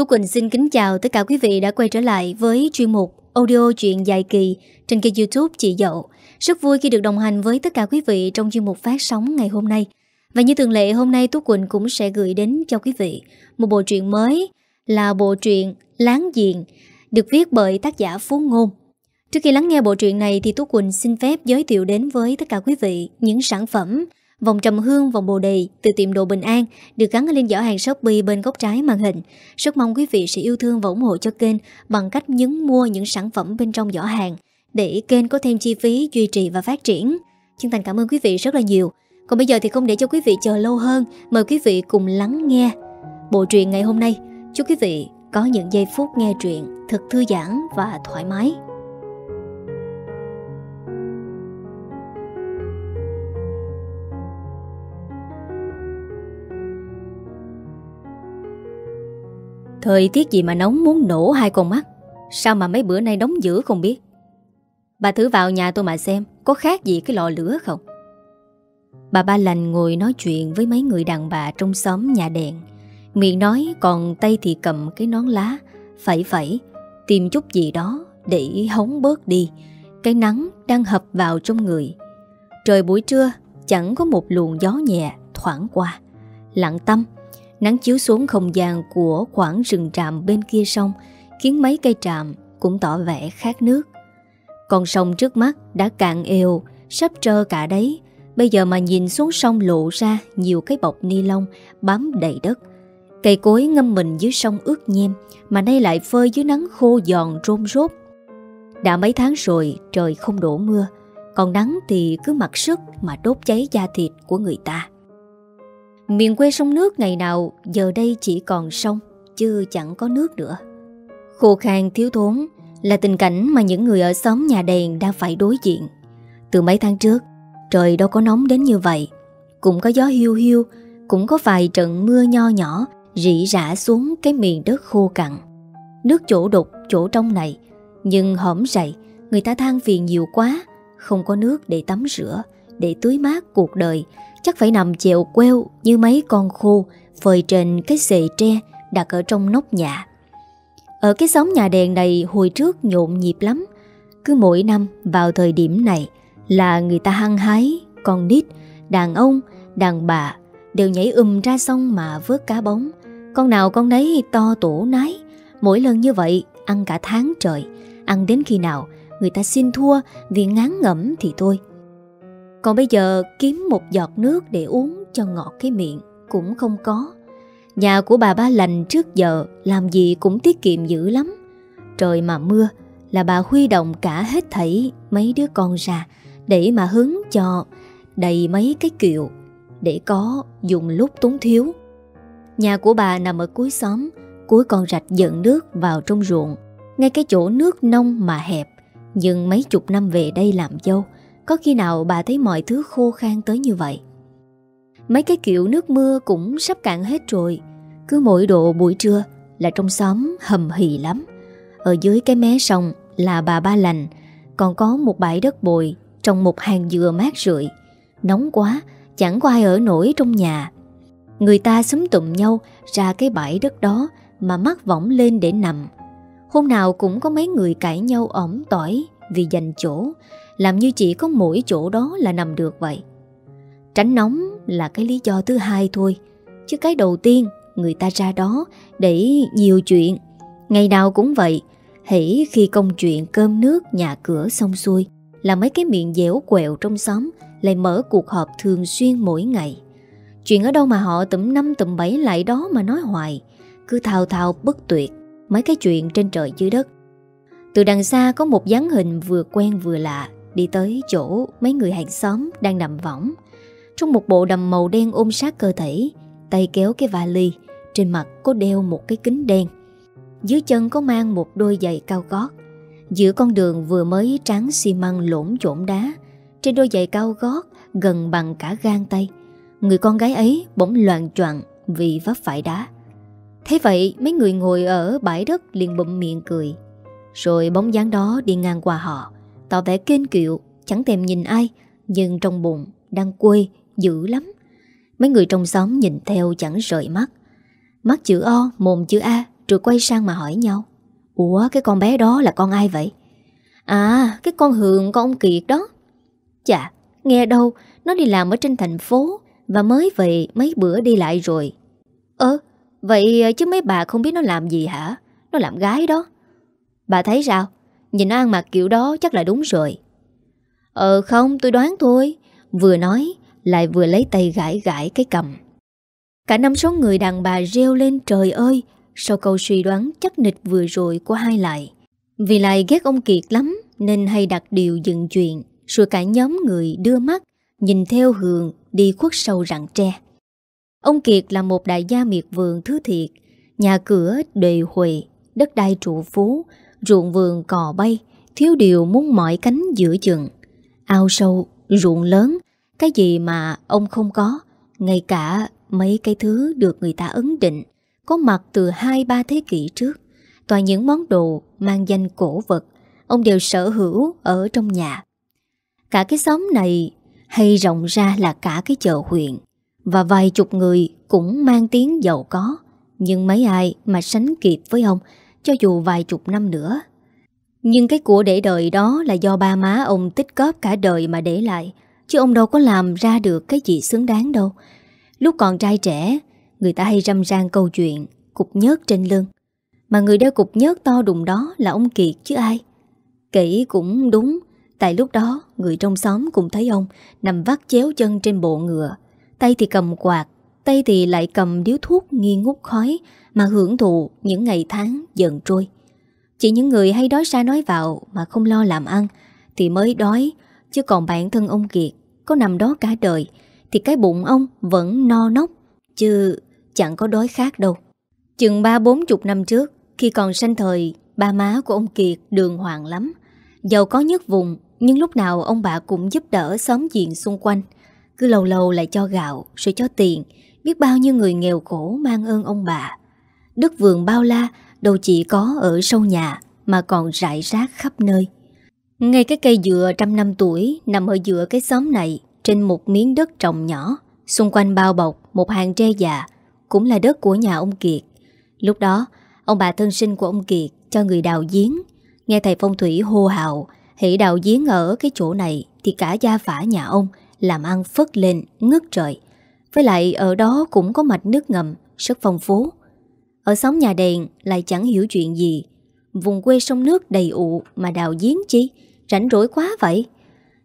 Tu Quỳnh xin kính chào tất cả quý vị đã quay trở lại với chuyên mục audio chuyện dài kỳ trên kênh youtube Chị Dậu. Rất vui khi được đồng hành với tất cả quý vị trong chuyên mục phát sóng ngày hôm nay. Và như thường lệ, hôm nay Tú Quỳnh cũng sẽ gửi đến cho quý vị một bộ truyện mới là bộ truyện Láng Giềng, được viết bởi tác giả Phú Ngôn. Trước khi lắng nghe bộ truyện này thì Tú Quỳnh xin phép giới thiệu đến với tất cả quý vị những sản phẩm Vòng trầm hương, vòng bồ đề từ tiệm đồ Bình An được gắn lên giỏ hàng Shopee bên góc trái màn hình. Rất mong quý vị sẽ yêu thương và ủng hộ cho kênh bằng cách nhấn mua những sản phẩm bên trong giỏ hàng để kênh có thêm chi phí duy trì và phát triển. Chân thành cảm ơn quý vị rất là nhiều. Còn bây giờ thì không để cho quý vị chờ lâu hơn, mời quý vị cùng lắng nghe bộ truyện ngày hôm nay. Chúc quý vị có những giây phút nghe truyện thật thư giãn và thoải mái. Thời tiết gì mà nóng muốn nổ hai con mắt? Sao mà mấy bữa nay nóng dữ không biết? Bà thử vào nhà tôi mà xem, Có khác gì cái lò lửa không? Bà ba lành ngồi nói chuyện Với mấy người đàn bà trong xóm nhà đèn. Miệng nói còn tay thì cầm cái nón lá, Phẩy phẩy, Tìm chút gì đó để hóng bớt đi. Cái nắng đang hập vào trong người. Trời buổi trưa, Chẳng có một luồng gió nhẹ thoảng qua. Lặng tâm Nắng chiếu xuống không gian của khoảng rừng tràm bên kia sông khiến mấy cây tràm cũng tỏ vẻ khát nước. Con sông trước mắt đã cạn eo, sắp trơ cả đấy. Bây giờ mà nhìn xuống sông lộ ra nhiều cái bọc ni lông bám đầy đất. Cây cối ngâm mình dưới sông ướt nhem mà nay lại phơi dưới nắng khô giòn rôm rốt. Đã mấy tháng rồi trời không đổ mưa, còn nắng thì cứ mặc sức mà đốt cháy da thịt của người ta. Miền quê sông nước ngày nào giờ đây chỉ còn sông, chứ chẳng có nước nữa. Khô khan thiếu thốn là tình cảnh mà những người ở xóm nhà đèn đang phải đối diện. Từ mấy tháng trước, trời đâu có nóng đến như vậy. Cũng có gió hiu hiu, cũng có vài trận mưa nho nhỏ rỉ rả xuống cái miền đất khô cằn. Nước chỗ đục, chỗ trong này, nhưng hõm rậy, người ta than phiền nhiều quá, không có nước để tắm rửa, để tưới mát cuộc đời, Chắc phải nằm chèo queo như mấy con khô Phơi trên cái xề tre đặt ở trong nóc nhà. Ở cái xóm nhà đèn này hồi trước nhộn nhịp lắm. Cứ mỗi năm vào thời điểm này Là người ta hăng hái Con nít, đàn ông, đàn bà Đều nhảy um ra sông mà vớt cá bóng. Con nào con nấy to tổ nái. Mỗi lần như vậy ăn cả tháng trời. Ăn đến khi nào người ta xin thua vì ngán ngẩm thì thôi còn bây giờ kiếm một giọt nước để uống cho ngọt cái miệng cũng không có. Nhà của bà ba lành trước giờ làm gì cũng tiết kiệm dữ lắm. Trời mà mưa là bà huy động cả hết thảy mấy đứa con ra để mà hứng cho đầy mấy cái kiệu để có dùng lúc túng thiếu. Nhà của bà nằm ở cuối xóm, cuối con rạch dẫn nước vào trong ruộng, ngay cái chỗ nước nông mà hẹp. Nhưng mấy chục năm về đây làm dâu, có khi nào bà thấy mọi thứ khô khan tới như vậy? Mấy cái kiểu nước mưa cũng sắp cạn hết rồi. Cứ mỗi độ buổi trưa là trong xóm hầm hì lắm. Ở dưới cái mé sông là bà ba lành, Còn có một bãi đất bồi Trong một hàng dừa mát rượi. Nóng quá, Chẳng có ai ở nổi trong nhà. Người ta xúm tụm nhau ra cái bãi đất đó Mà mắt võng lên để nằm. Hôm nào cũng có mấy người cãi nhau ỏm tỏi Vì giành chỗ làm như chỉ có mỗi chỗ đó là nằm được vậy. Tránh nóng là cái lý do thứ hai thôi. Chứ cái đầu tiên, Người ta ra đó để nhiều chuyện. Ngày nào cũng vậy, hễ khi công chuyện cơm nước, nhà cửa xong xuôi, Là mấy cái miệng dẻo quẹo trong xóm Lại mở cuộc họp thường xuyên mỗi ngày. Chuyện ở đâu mà họ tụm năm tụm bảy lại đó mà nói hoài. Cứ thao thao bất tuyệt, Mấy cái chuyện trên trời dưới đất. Từ đằng xa có một dáng hình vừa quen vừa lạ. Đi tới chỗ mấy người hàng xóm đang nằm võng. Trong một bộ đầm màu đen ôm sát cơ thể, Tay kéo cái vali, Trên mặt có đeo một cái kính đen. Dưới chân có mang một đôi giày cao gót. Giữa con đường vừa mới tráng xi măng lỗn trộn đá, Trên đôi giày cao gót gần bằng cả gan tay. Người con gái ấy bỗng loạn choạng vì vấp phải đá. Thế vậy, mấy người ngồi ở bãi đất liền bụm miệng cười. Rồi bóng dáng đó đi ngang qua họ. Tỏ vẻ kênh kiệu Chẳng thèm nhìn ai Nhưng trong bụng đang quê dữ lắm. Mấy người trong xóm nhìn theo chẳng rời mắt. Mắt chữ O, mồm chữ A Rồi quay sang mà hỏi nhau. Ủa cái con bé đó là con ai vậy? À cái con Hường con ông Kiệt đó. Chà nghe đâu Nó đi làm ở trên thành phố Và mới về mấy bữa đi lại rồi. Ơ vậy chứ mấy bà không biết nó làm gì hả? Nó làm gái đó. Bà thấy sao? Nhìn an mặc kiểu đó chắc là đúng rồi. Ờ không, tôi đoán thôi. Vừa nói, lại vừa lấy tay gãi gãi cái cầm. Cả năm số người đàn bà reo lên, trời ơi! Sau câu suy đoán chắc nịch vừa rồi của hai lại. Vì lại ghét ông Kiệt lắm, Nên hay đặt điều dừng chuyện, Rồi cả nhóm người đưa mắt, Nhìn theo Hường đi khuất sâu rặng tre. Ông Kiệt là một đại gia miệt vườn thứ thiệt, Nhà cửa đầy huệ, Đất đai trụ phú Ruộng vườn cò bay Thiếu điều muốn mỏi cánh giữa chừng. Ao sâu, ruộng lớn Cái gì mà ông không có Ngay cả mấy cái thứ được người ta ấn định Có mặt từ 2-3 thế kỷ trước. Toàn những món đồ mang danh cổ vật Ông đều sở hữu ở trong nhà. Cả cái xóm này hay rộng ra là cả cái chợ huyện Và vài chục người cũng mang tiếng giàu có. Nhưng mấy ai mà sánh kịp với ông cho dù vài chục năm nữa. Nhưng cái của để đời đó là do ba má ông tích góp cả đời mà để lại, Chứ ông đâu có làm ra được cái gì xứng đáng đâu. Lúc còn trai trẻ, Người ta hay râm rang câu chuyện, Cục nhớt trên lưng. Mà người đeo cục nhớt to đùng đó là ông Kiệt chứ ai. Kỹ cũng đúng, Tại lúc đó người trong xóm cũng thấy ông Nằm vắt chéo chân trên bộ ngựa, Tay thì cầm quạt Tay thì lại cầm điếu thuốc nghi ngút khói, Mà hưởng thụ những ngày tháng dần trôi. Chỉ những người hay đói xa nói vào Mà không lo làm ăn Thì mới đói, Chứ còn bản thân ông Kiệt Có nằm đó cả đời Thì cái bụng ông vẫn no nóc Chứ chẳng có đói khác đâu. Chừng ba bốn chục năm trước, Khi còn sanh thời, Ba má của ông Kiệt đường hoàng lắm. Giàu có nhất vùng, Nhưng lúc nào ông bà cũng giúp đỡ xóm diện xung quanh, Cứ lâu lâu lại cho gạo Rồi cho tiền Biết bao nhiêu người nghèo khổ mang ơn ông bà. Đất vườn bao la, Đâu chỉ có ở sâu nhà, Mà còn rải rác khắp nơi. Ngay cái cây dừa trăm năm tuổi Nằm ở giữa cái xóm này, Trên một miếng đất trồng nhỏ, Xung quanh bao bọc một hàng tre già, Cũng là đất của nhà ông Kiệt. Lúc đó, Ông bà thân sinh của ông Kiệt Cho người đào giếng. Nghe thầy phong thủy hô hào, Hỷ đào giếng ở cái chỗ này Thì cả gia phả nhà ông Làm ăn phất lên, ngất trời. Với lại, ở đó cũng có mạch nước ngầm, Rất phong phú. Ở xóm nhà đèn lại chẳng hiểu chuyện gì. Vùng quê sông nước đầy ụ Mà đào giếng chi? Rảnh rỗi quá vậy.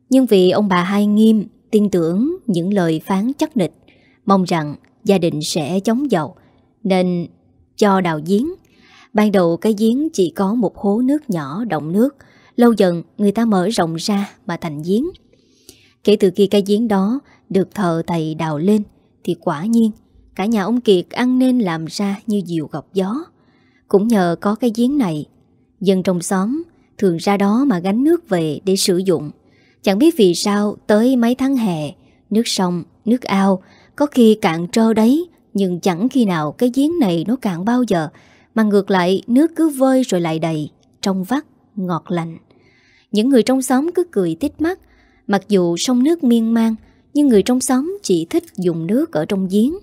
Nhưng vì ông bà hai nghiêm, Tin tưởng những lời phán chắc nịch, Mong rằng gia đình sẽ chống giàu, Nên cho đào giếng. Ban đầu cái giếng chỉ có một hố nước nhỏ động nước, Lâu dần người ta mở rộng ra mà thành giếng. Kể từ khi cái giếng đó được thợ thầy đào lên thì quả nhiên cả nhà ông Kiệt ăn nên làm ra như diều gọc gió. Cũng nhờ có cái giếng này Dân trong xóm thường ra đó mà gánh nước về để sử dụng. Chẳng biết vì sao tới mấy tháng hè Nước sông, nước ao Có khi cạn trơ đấy Nhưng chẳng khi nào cái giếng này nó cạn bao giờ Mà ngược lại nước cứ vơi rồi lại đầy Trong vắt, ngọt lành. Những người trong xóm cứ cười tít mắt Mặc dù sông nước miên man nhưng người trong xóm chỉ thích dùng nước ở trong giếng.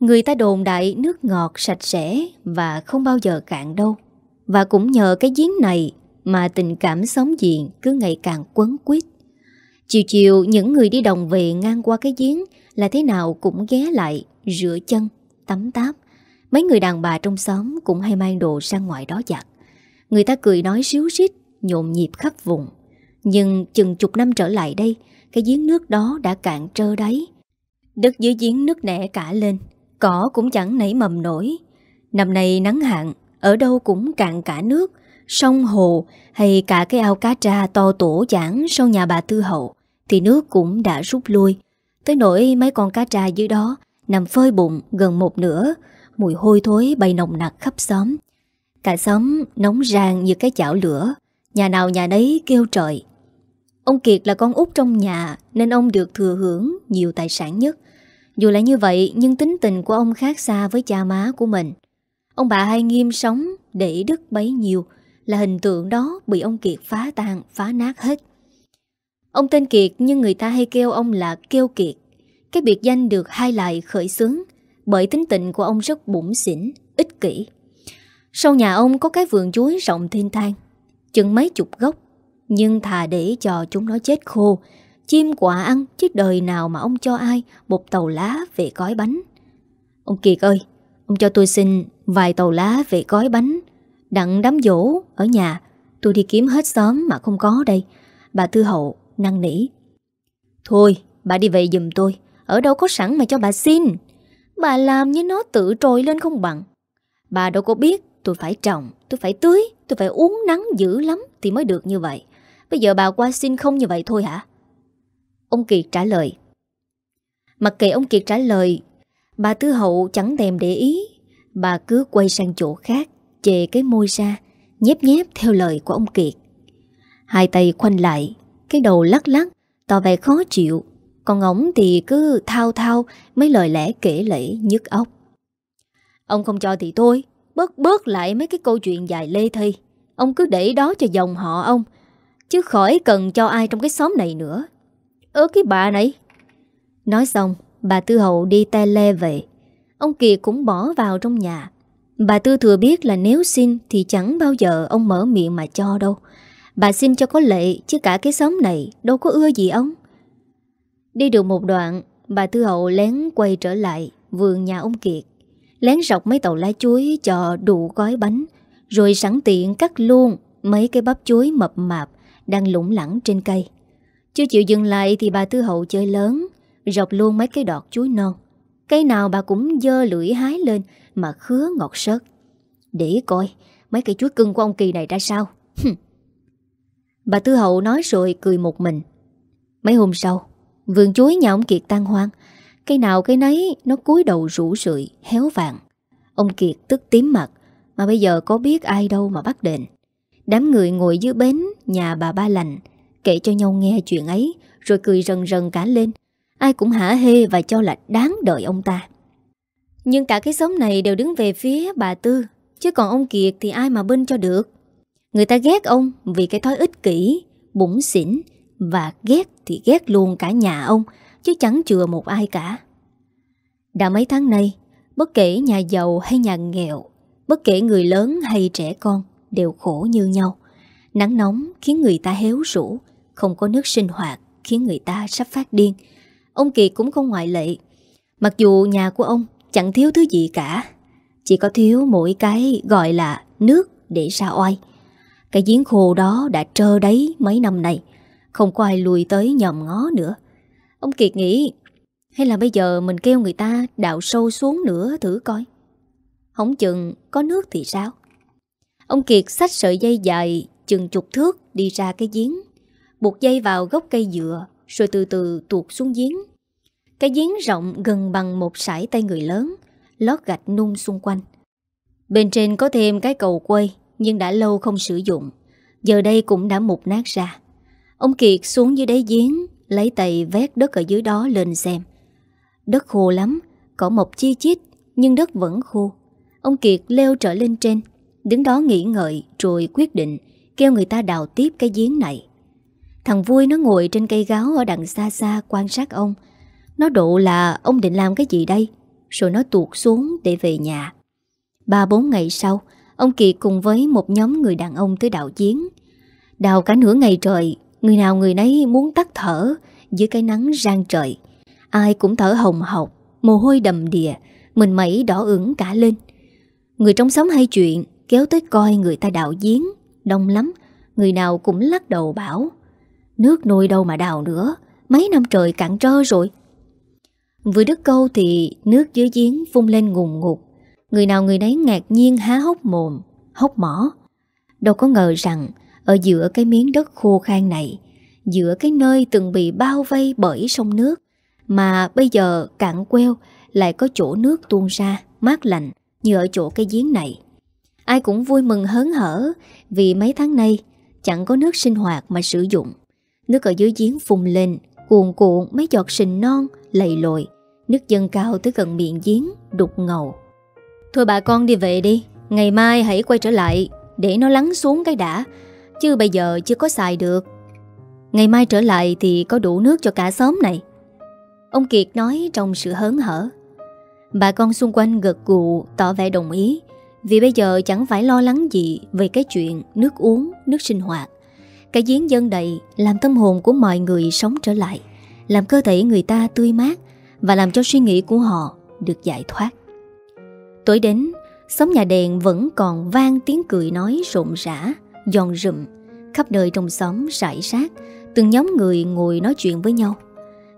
Người ta đồn đại nước ngọt sạch sẽ Và không bao giờ cạn đâu. Và cũng nhờ cái giếng này Mà tình cảm sống diện cứ ngày càng quấn quýt. Chiều chiều những người đi đồng về ngang qua cái giếng Là thế nào cũng ghé lại Rửa chân, tắm táp. Mấy người đàn bà trong xóm cũng hay mang đồ sang ngoài đó giặt. Người ta cười nói xíu xít Nhộn nhịp khắp vùng. Nhưng chừng chục năm trở lại đây cái giếng nước đó đã cạn trơ đáy Đất dưới giếng nước nẻ cả lên Cỏ cũng chẳng nảy mầm nổi Năm nay nắng hạn Ở đâu cũng cạn cả nước Sông hồ hay cả cái ao cá tra to tổ chẳng sau nhà bà Tư Hậu thì nước cũng đã rút lui. Tới nỗi mấy con cá tra dưới đó nằm phơi bụng gần một nửa, mùi hôi thối bay nồng nặc khắp xóm. Cả xóm nóng rang như cái chảo lửa, nhà nào nhà nấy kêu trời. Ông Kiệt là con út trong nhà nên ông được thừa hưởng nhiều tài sản nhất. Dù là như vậy nhưng tính tình của ông khác xa với cha má của mình. Ông bà hay nghiêm sống để đức bấy nhiêu, là hình tượng đó bị ông Kiệt phá tan, phá nát hết. Ông tên Kiệt nhưng người ta hay kêu ông là Kêu Kiệt. Cái biệt danh được hai lại khởi xướng bởi tính tình của ông rất bụng xỉn, ích kỷ. Sau nhà ông có cái vườn chuối rộng thiên thang Chừng mấy chục gốc nhưng thà để cho chúng nó chết khô, Chim quả ăn chứ đời nào mà ông cho ai Một tàu lá về gói bánh. Ông Kiệt ơi, Ông cho tôi xin vài tàu lá về gói bánh, Đặng đám dỗ ở nhà. Tôi đi kiếm hết xóm mà không có đây. Bà Tư Hậu năng nỉ. Thôi, bà đi về giùm tôi. Ở đâu có sẵn mà cho bà xin. Bà làm như nó tự trồi lên không bằng. Bà đâu có biết tôi phải trồng, Tôi phải tưới, Tôi phải uống nắng dữ lắm Thì mới được như vậy. Bây giờ bà qua xin không như vậy thôi hả? Ông Kiệt trả lời. Mặc kệ ông Kiệt trả lời, Bà Tư Hậu chẳng thèm để ý. Bà cứ quay sang chỗ khác Chề cái môi ra, Nhép nhép theo lời của ông Kiệt. Hai tay khoanh lại, Cái đầu lắc lắc, Tỏ vẻ khó chịu. Còn ổng thì cứ thao thao Mấy lời lẽ kể lễ nhức óc. Ông không cho thì thôi, Bớt bớt lại mấy cái câu chuyện dài lê thi Ông cứ để đó cho dòng họ ông Chứ khỏi cần cho ai trong cái xóm này nữa. Ơ, cái bà này. Nói xong, Bà Tư Hậu đi te le về. Ông Kiệt cũng bỏ vào trong nhà. Bà Tư thừa biết là nếu xin Thì chẳng bao giờ ông mở miệng mà cho đâu. Bà xin cho có lệ, Chứ cả cái xóm này đâu có ưa gì ông. Đi được một đoạn, Bà Tư Hậu lén quay trở lại Vườn nhà ông Kiệt. Lén rọc mấy tàu lá chuối cho đủ gói bánh, Rồi sẵn tiện cắt luôn Mấy cái bắp chuối mập mạp. Đang lủng lẳng trên cây. Chưa chịu dừng lại thì bà Tư Hậu chơi lớn, Rọc luôn mấy cái đọt chuối non. Cây nào bà cũng dơ lưỡi hái lên Mà khứa ngọt sớt. Để coi, mấy cây chuối cưng của ông Kỳ này ra sao. Bà Tư Hậu nói rồi cười một mình. Mấy hôm sau, Vườn chuối nhà ông Kiệt tan hoang. Cây nào cây nấy, nó cúi đầu rủ rượi, Héo vàng. Ông Kiệt tức tím mặt, Mà bây giờ có biết ai đâu mà bắt đền. Đám người ngồi dưới bến Nhà bà Ba Lành, Kể cho nhau nghe chuyện ấy, Rồi cười rần rần cả lên. Ai cũng hả hê và cho là đáng đợi ông ta. Nhưng cả cái xóm này đều đứng về phía bà Tư, Chứ còn ông Kiệt thì ai mà bên cho được. Người ta ghét ông vì cái thói ích kỷ Bụng xỉn, Và ghét thì ghét luôn cả nhà ông, Chứ chẳng chừa một ai cả. Đã mấy tháng nay, Bất kể nhà giàu hay nhà nghèo, Bất kể người lớn hay trẻ con Đều khổ như nhau. Nắng nóng khiến người ta héo rũ, Không có nước sinh hoạt Khiến người ta sắp phát điên. Ông Kiệt cũng không ngoại lệ. Mặc dù nhà của ông chẳng thiếu thứ gì cả, Chỉ có thiếu mỗi cái gọi là nước để ra oai. Cái giếng khô đó đã trơ đấy mấy năm nay, Không có ai lùi tới nhòm ngó nữa. Ông Kiệt nghĩ, Hay là bây giờ mình kêu người ta đào sâu xuống nữa thử coi? Không chừng có nước thì sao? Ông Kiệt xách sợi dây dài chừng chục thước đi ra cái giếng, Buộc dây vào gốc cây dừa, Rồi từ từ tuột xuống giếng. Cái giếng rộng gần bằng một sải tay người lớn, Lót gạch nung xung quanh. Bên trên có thêm cái cầu quay, Nhưng đã lâu không sử dụng. Giờ đây cũng đã mục nát ra. Ông Kiệt xuống dưới đáy giếng, Lấy tay vét đất ở dưới đó lên xem. Đất khô lắm Cỏ mọc chi chít, Nhưng đất vẫn khô. Ông Kiệt leo trở lên trên Đứng đó nghĩ ngợi rồi quyết định, Kêu người ta đào tiếp cái giếng này. Thằng vui nó ngồi trên cây gáo Ở đằng xa xa quan sát ông. Nó độ là, ông định làm cái gì đây? Rồi nó tuột xuống để về nhà. Ba bốn ngày sau, Ông Kiệt cùng với một nhóm người đàn ông tới đào giếng. Đào cả nửa ngày trời, Người nào người nấy muốn tắt thở Dưới cái nắng rang trời. Ai cũng thở hồng hộc, Mồ hôi đầm đìa, Mình mẩy đỏ ửng cả lên. Người trong xóm hay chuyện Kéo tới coi người ta đào giếng Đông lắm, Người nào cũng lắc đầu bảo, Nước nuôi đâu mà đào nữa, Mấy năm trời cạn trơ rồi. Vừa đứt câu thì nước dưới giếng phun lên ngùng ngụt. Người nào người nấy ngạc nhiên há hốc mồm, Hốc mỏ. Đâu có ngờ rằng, Ở giữa cái miếng đất khô khan này, Giữa cái nơi từng bị bao vây bởi sông nước, Mà bây giờ cạn queo Lại có chỗ nước tuôn ra, Mát lạnh như ở chỗ cái giếng này. Ai cũng vui mừng hớn hở Vì mấy tháng nay Chẳng có nước sinh hoạt mà sử dụng. Nước ở dưới giếng phùng lên, Cuồn cuộn mấy giọt sình non Lầy lội. Nước dâng cao tới gần miệng giếng, Đục ngầu. Thôi bà con đi về đi, Ngày mai hãy quay trở lại Để nó lắng xuống cái đã, Chứ bây giờ chưa có xài được. Ngày mai trở lại thì có đủ nước cho cả xóm này. Ông Kiệt nói trong sự hớn hở. Bà con xung quanh gật gù, Tỏ vẻ đồng ý. Vì bây giờ chẳng phải lo lắng gì Về cái chuyện nước uống, nước sinh hoạt. Cái giếng dân đầy Làm tâm hồn của mọi người sống trở lại Làm cơ thể người ta tươi mát Và làm cho suy nghĩ của họ Được giải thoát. Tối đến Xóm nhà đèn vẫn còn vang tiếng cười nói rộn rã Giòn rụm. Khắp nơi trong xóm rải rác Từng nhóm người ngồi nói chuyện với nhau.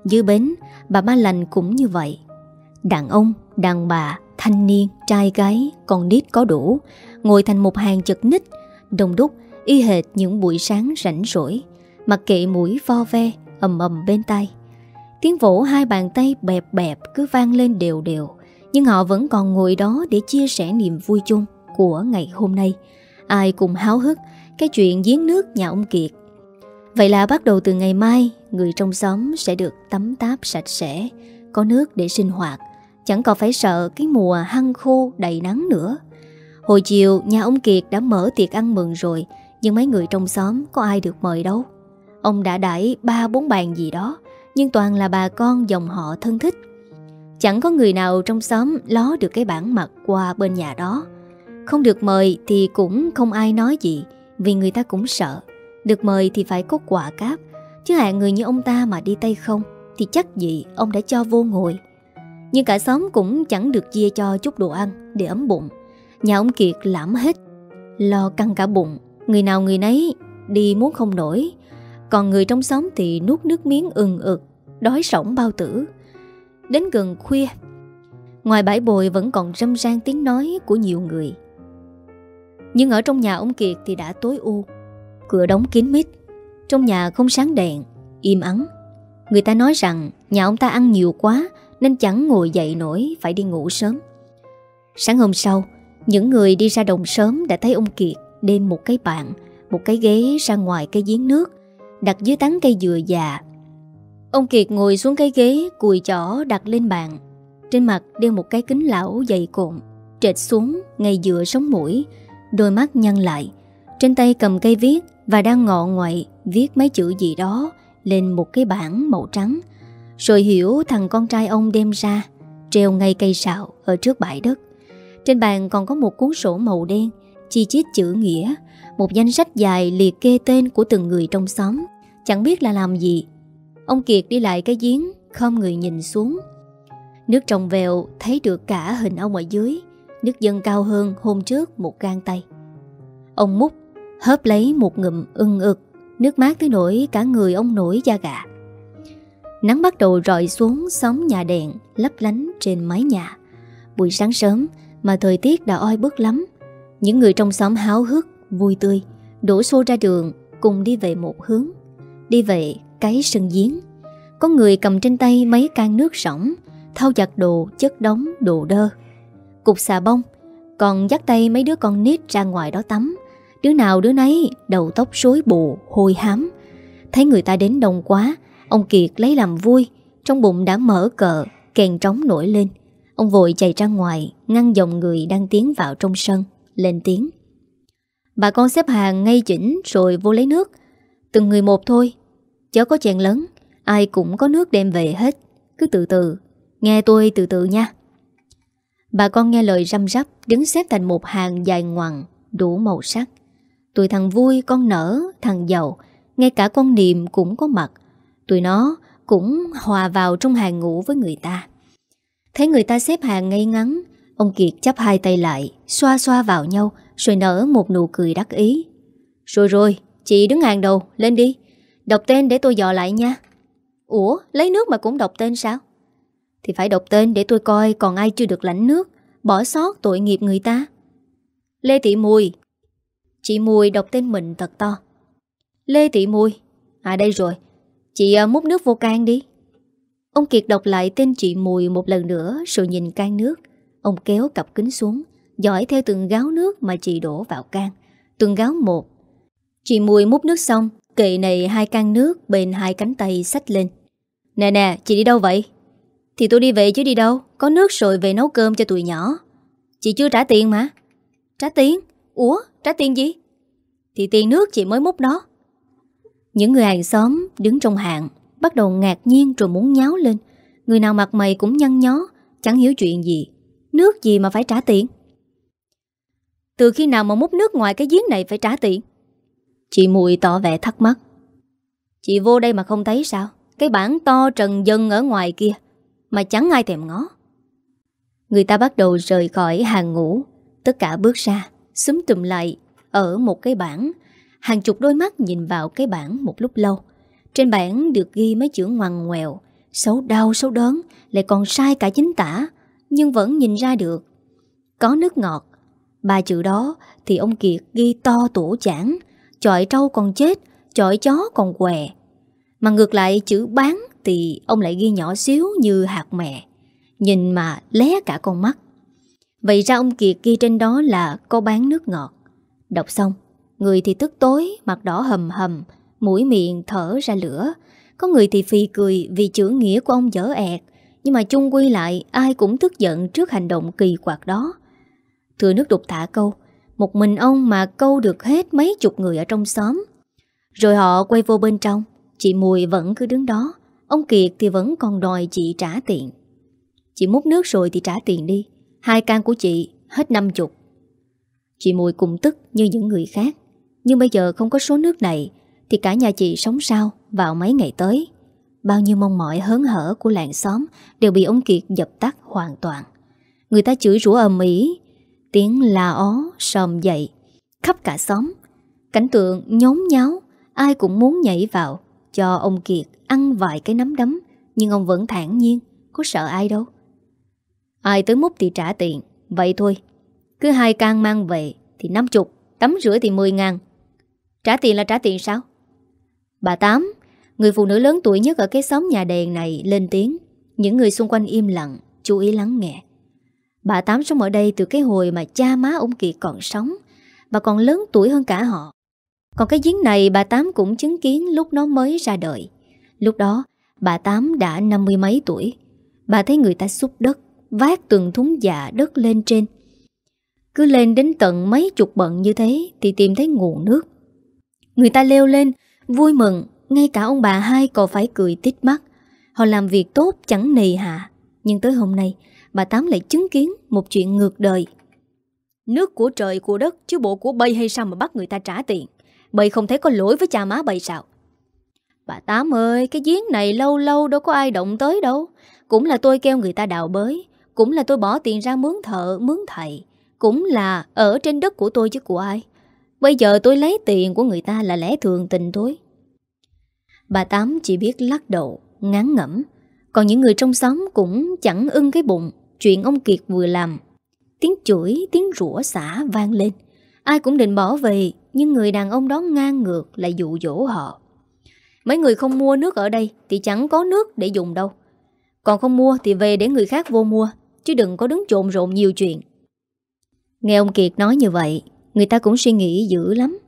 Dưới bến Bà Ba Lành cũng như vậy. Đàn ông, đàn bà, thanh niên, trai gái, con nít có đủ Ngồi thành một hàng chật ních. Đông đúc, y hệt những buổi sáng rảnh rỗi Mặc kệ mũi vo ve, ầm ầm bên tay Tiếng vỗ hai bàn tay bẹp bẹp cứ vang lên đều đều Nhưng họ vẫn còn ngồi đó để chia sẻ niềm vui chung của ngày hôm nay. Ai cũng háo hức cái chuyện giếng nước nhà ông Kiệt. Vậy là bắt đầu từ ngày mai Người trong xóm sẽ được tắm táp sạch sẽ Có nước để sinh hoạt. Chẳng còn phải sợ cái mùa hăng khô đầy nắng nữa. Hồi chiều, nhà ông Kiệt đã mở tiệc ăn mừng rồi, Nhưng mấy người trong xóm có ai được mời đâu. Ông đã đãi ba, bốn bàn gì đó, Nhưng toàn là bà con dòng họ thân thích. Chẳng có người nào trong xóm ló được cái bản mặt qua bên nhà đó. Không được mời thì cũng không ai nói gì, Vì người ta cũng sợ. Được mời thì phải có quà cáp, Chứ hạng người như ông ta mà đi tay không, Thì chắc gì ông đã cho vô ngồi. Nhưng cả xóm cũng chẳng được chia cho chút đồ ăn Để ấm bụng. Nhà ông Kiệt lãm hết, Lo căng cả bụng. Người nào người nấy đi muốn không nổi. Còn người trong xóm thì nuốt nước miếng ừng ực, Đói sổng bao tử. Đến gần khuya, Ngoài bãi bồi vẫn còn râm ran tiếng nói của nhiều người. Nhưng ở trong nhà ông Kiệt thì đã tối u, Cửa đóng kín mít. Trong nhà không sáng đèn, Im ắng. Người ta nói rằng nhà ông ta ăn nhiều quá nên chẳng ngồi dậy nổi Phải đi ngủ sớm. Sáng hôm sau, Những người đi ra đồng sớm đã thấy ông Kiệt Đem một cái bàn, Một cái ghế ra ngoài cái giếng nước, Đặt dưới tán cây dừa già. Ông Kiệt ngồi xuống cái ghế, Cùi chỏ đặt lên bàn. Trên mặt đeo một cái kính lão dày cộn Trệt xuống ngay giữa sống mũi, Đôi mắt nhăn lại. Trên tay cầm cây viết Và đang ngọ ngoại viết mấy chữ gì đó Lên một cái bảng màu trắng. Rồi hiểu thằng con trai ông đem ra, Treo ngay cây sạo Ở trước bãi đất. Trên bàn còn có một cuốn sổ màu đen, Chi chít chữ nghĩa, Một danh sách dài liệt kê tên của từng người trong xóm. Chẳng biết là làm gì. Ông Kiệt đi lại cái giếng Không người nhìn xuống. Nước trong vèo thấy được cả hình ông ở dưới. Nước dâng cao hơn hôm trước một gang tay. Ông múc, Hớp lấy một ngụm ưng ực. Nước mát tới nỗi cả người ông nổi da gà. Nắng bắt đầu rọi xuống xóm nhà đèn Lấp lánh trên mái nhà. Buổi sáng sớm Mà thời tiết đã oi bức lắm. Những người trong xóm háo hức, vui tươi Đổ xô ra đường Cùng đi về một hướng. Đi về cái sân giếng. Có người cầm trên tay mấy can nước sỏng Thao giặt đồ chất đóng đồ đơ. Cục xà bông Còn dắt tay mấy đứa con nít ra ngoài đó tắm. Đứa nào đứa nấy Đầu tóc rối bù, hôi hám. Thấy người ta đến đông quá Ông Kiệt lấy làm vui Trong bụng đã mở cờ, kèn trống nổi lên. Ông vội chạy ra ngoài Ngăn dòng người đang tiến vào trong sân Lên tiếng. Bà con xếp hàng ngay chỉnh rồi vô lấy nước. Từng người một thôi Chớ có chèn lớn Ai cũng có nước đem về hết. Cứ từ từ Nghe tôi từ từ nha. Bà con nghe lời răm rắp Đứng xếp thành một hàng dài ngoằng Đủ màu sắc. Tụi thằng vui con nở Thằng giàu Ngay cả con niệm cũng có mặt. Tụi nó cũng hòa vào trong hàng ngũ với người ta. Thấy người ta xếp hàng ngay ngắn Ông Kiệt chắp hai tay lại Xoa xoa vào nhau Rồi nở một nụ cười đắc ý. Rồi rồi, chị đứng hàng đầu, lên đi. Đọc tên để tôi dò lại nha. Ủa, lấy nước mà cũng đọc tên sao? Thì phải đọc tên để tôi coi còn ai chưa được lãnh nước Bỏ sót tội nghiệp người ta. Lê Thị Mùi. Chị Mùi đọc tên mình thật to. Lê Thị Mùi. À đây rồi. Chị à, múc nước vô can đi. Ông Kiệt đọc lại tên chị Mùi một lần nữa Rồi nhìn can nước. Ông kéo cặp kính xuống, Dõi theo từng gáo nước mà chị đổ vào can. Từng gáo một. Chị Mùi múc nước xong, Kệ này hai can nước bên hai cánh tay xách lên. Nè nè, chị đi đâu vậy? Thì tôi đi về chứ đi đâu? Có nước rồi về nấu cơm cho tụi nhỏ. Chị chưa trả tiền mà. Trả tiền? Ủa, trả tiền gì? Thì tiền nước chị mới múc đó. Những người hàng xóm đứng trong hàng, Bắt đầu ngạc nhiên rồi muốn nháo lên. Người nào mặt mày cũng nhăn nhó, Chẳng hiểu chuyện gì. Nước gì mà phải trả tiền? Từ khi nào mà múc nước ngoài cái giếng này phải trả tiền? Chị Mùi tỏ vẻ thắc mắc. Chị vô đây mà không thấy sao? Cái bảng to trần dân ở ngoài kia, Mà chẳng ai thèm ngó. Người ta bắt đầu rời khỏi hàng ngũ, Tất cả bước ra, Xúm tùm lại Ở một cái bảng Hàng chục đôi mắt nhìn vào cái bảng một lúc lâu. Trên bảng được ghi mấy chữ ngoằn ngoèo, Xấu đau, xấu đớn, Lại còn sai cả chính tả, Nhưng vẫn nhìn ra được. Có nước ngọt. Ba chữ đó thì ông Kiệt ghi to tổ chản Chọi trâu còn chết, Chọi chó còn què. Mà ngược lại chữ bán Thì ông lại ghi nhỏ xíu như hạt mẹ Nhìn mà lé cả con mắt. Vậy ra ông Kiệt ghi trên đó là có bán nước ngọt. Đọc xong. Người thì tức tối, Mặt đỏ hầm hầm, Mũi miệng thở ra lửa. Có người thì phì cười vì chữ nghĩa của ông dở ẹt. Nhưng mà chung quy lại, Ai cũng tức giận trước hành động kỳ quạt đó. Thừa nước đục thả câu, Một mình ông mà câu được hết mấy chục người ở trong xóm. Rồi họ quay vô bên trong, Chị Mùi vẫn cứ đứng đó. Ông Kiệt thì vẫn còn đòi chị trả tiền. Chị múc nước rồi thì trả tiền đi. Hai can của chị, hết năm chục. Chị Mùi cùng tức như những người khác. Nhưng bây giờ không có số nước này, Thì cả nhà chị sống sao vào mấy ngày tới? Bao nhiêu mong mỏi, hớn hở của làng xóm Đều bị ông Kiệt dập tắt hoàn toàn. Người ta chửi rủa ầm ĩ, Tiếng la ó, sòm dậy Khắp cả xóm. Cảnh tượng nhốn nháo, Ai cũng muốn nhảy vào Cho ông Kiệt ăn vài cái nắm đấm, Nhưng ông vẫn thản nhiên, Có sợ ai đâu. Ai tới múc thì trả tiền, Vậy thôi. Cứ hai can mang về thì 50 Tắm rửa thì 10 ngàn Trả tiền là trả tiền sao? Bà Tám, Người phụ nữ lớn tuổi nhất ở cái xóm nhà đèn này lên tiếng. Những người xung quanh im lặng, Chú ý lắng nghe. Bà Tám sống ở đây từ cái hồi mà cha má ông Kiệt còn sống Bà còn lớn tuổi hơn cả họ. Còn cái giếng này, bà Tám cũng chứng kiến lúc nó mới ra đời. Lúc đó, bà Tám đã năm mươi mấy tuổi. Bà thấy người ta xúc đất, Vác từng thúng dạ đất lên trên. Cứ lên đến tận mấy chục bận như thế Thì tìm thấy nguồn nước. Người ta leo lên Vui mừng Ngay cả ông bà hai còn phải cười tít mắt. Họ làm việc tốt chẳng nề hạ. Nhưng tới hôm nay Bà Tám lại chứng kiến một chuyện ngược đời. Nước của trời của đất Chứ bộ của bay hay sao mà bắt người ta trả tiền? Bầy không thấy có lỗi với cha má bầy sao? Bà Tám ơi Cái giếng này lâu lâu đâu có ai động tới đâu. Cũng là tôi kêu người ta đào bới. Cũng là tôi bỏ tiền ra mướn thợ Mướn thầy. Cũng là ở trên đất của tôi chứ của ai Bây giờ tôi lấy tiền của người ta là lẽ thường tình thôi. Bà Tám chỉ biết lắc đầu Ngán ngẩm. Còn những người trong xóm cũng chẳng ưng cái bụng Chuyện ông Kiệt vừa làm. Tiếng chửi, tiếng rủa xả vang lên. Ai cũng định bỏ về Nhưng người đàn ông đó ngang ngược lại dụ dỗ họ. Mấy người không mua nước ở đây Thì chẳng có nước để dùng đâu. Còn không mua thì về để người khác vô mua Chứ đừng có đứng trộn rộn nhiều chuyện. Nghe ông Kiệt nói như vậy Người ta cũng suy nghĩ dữ lắm.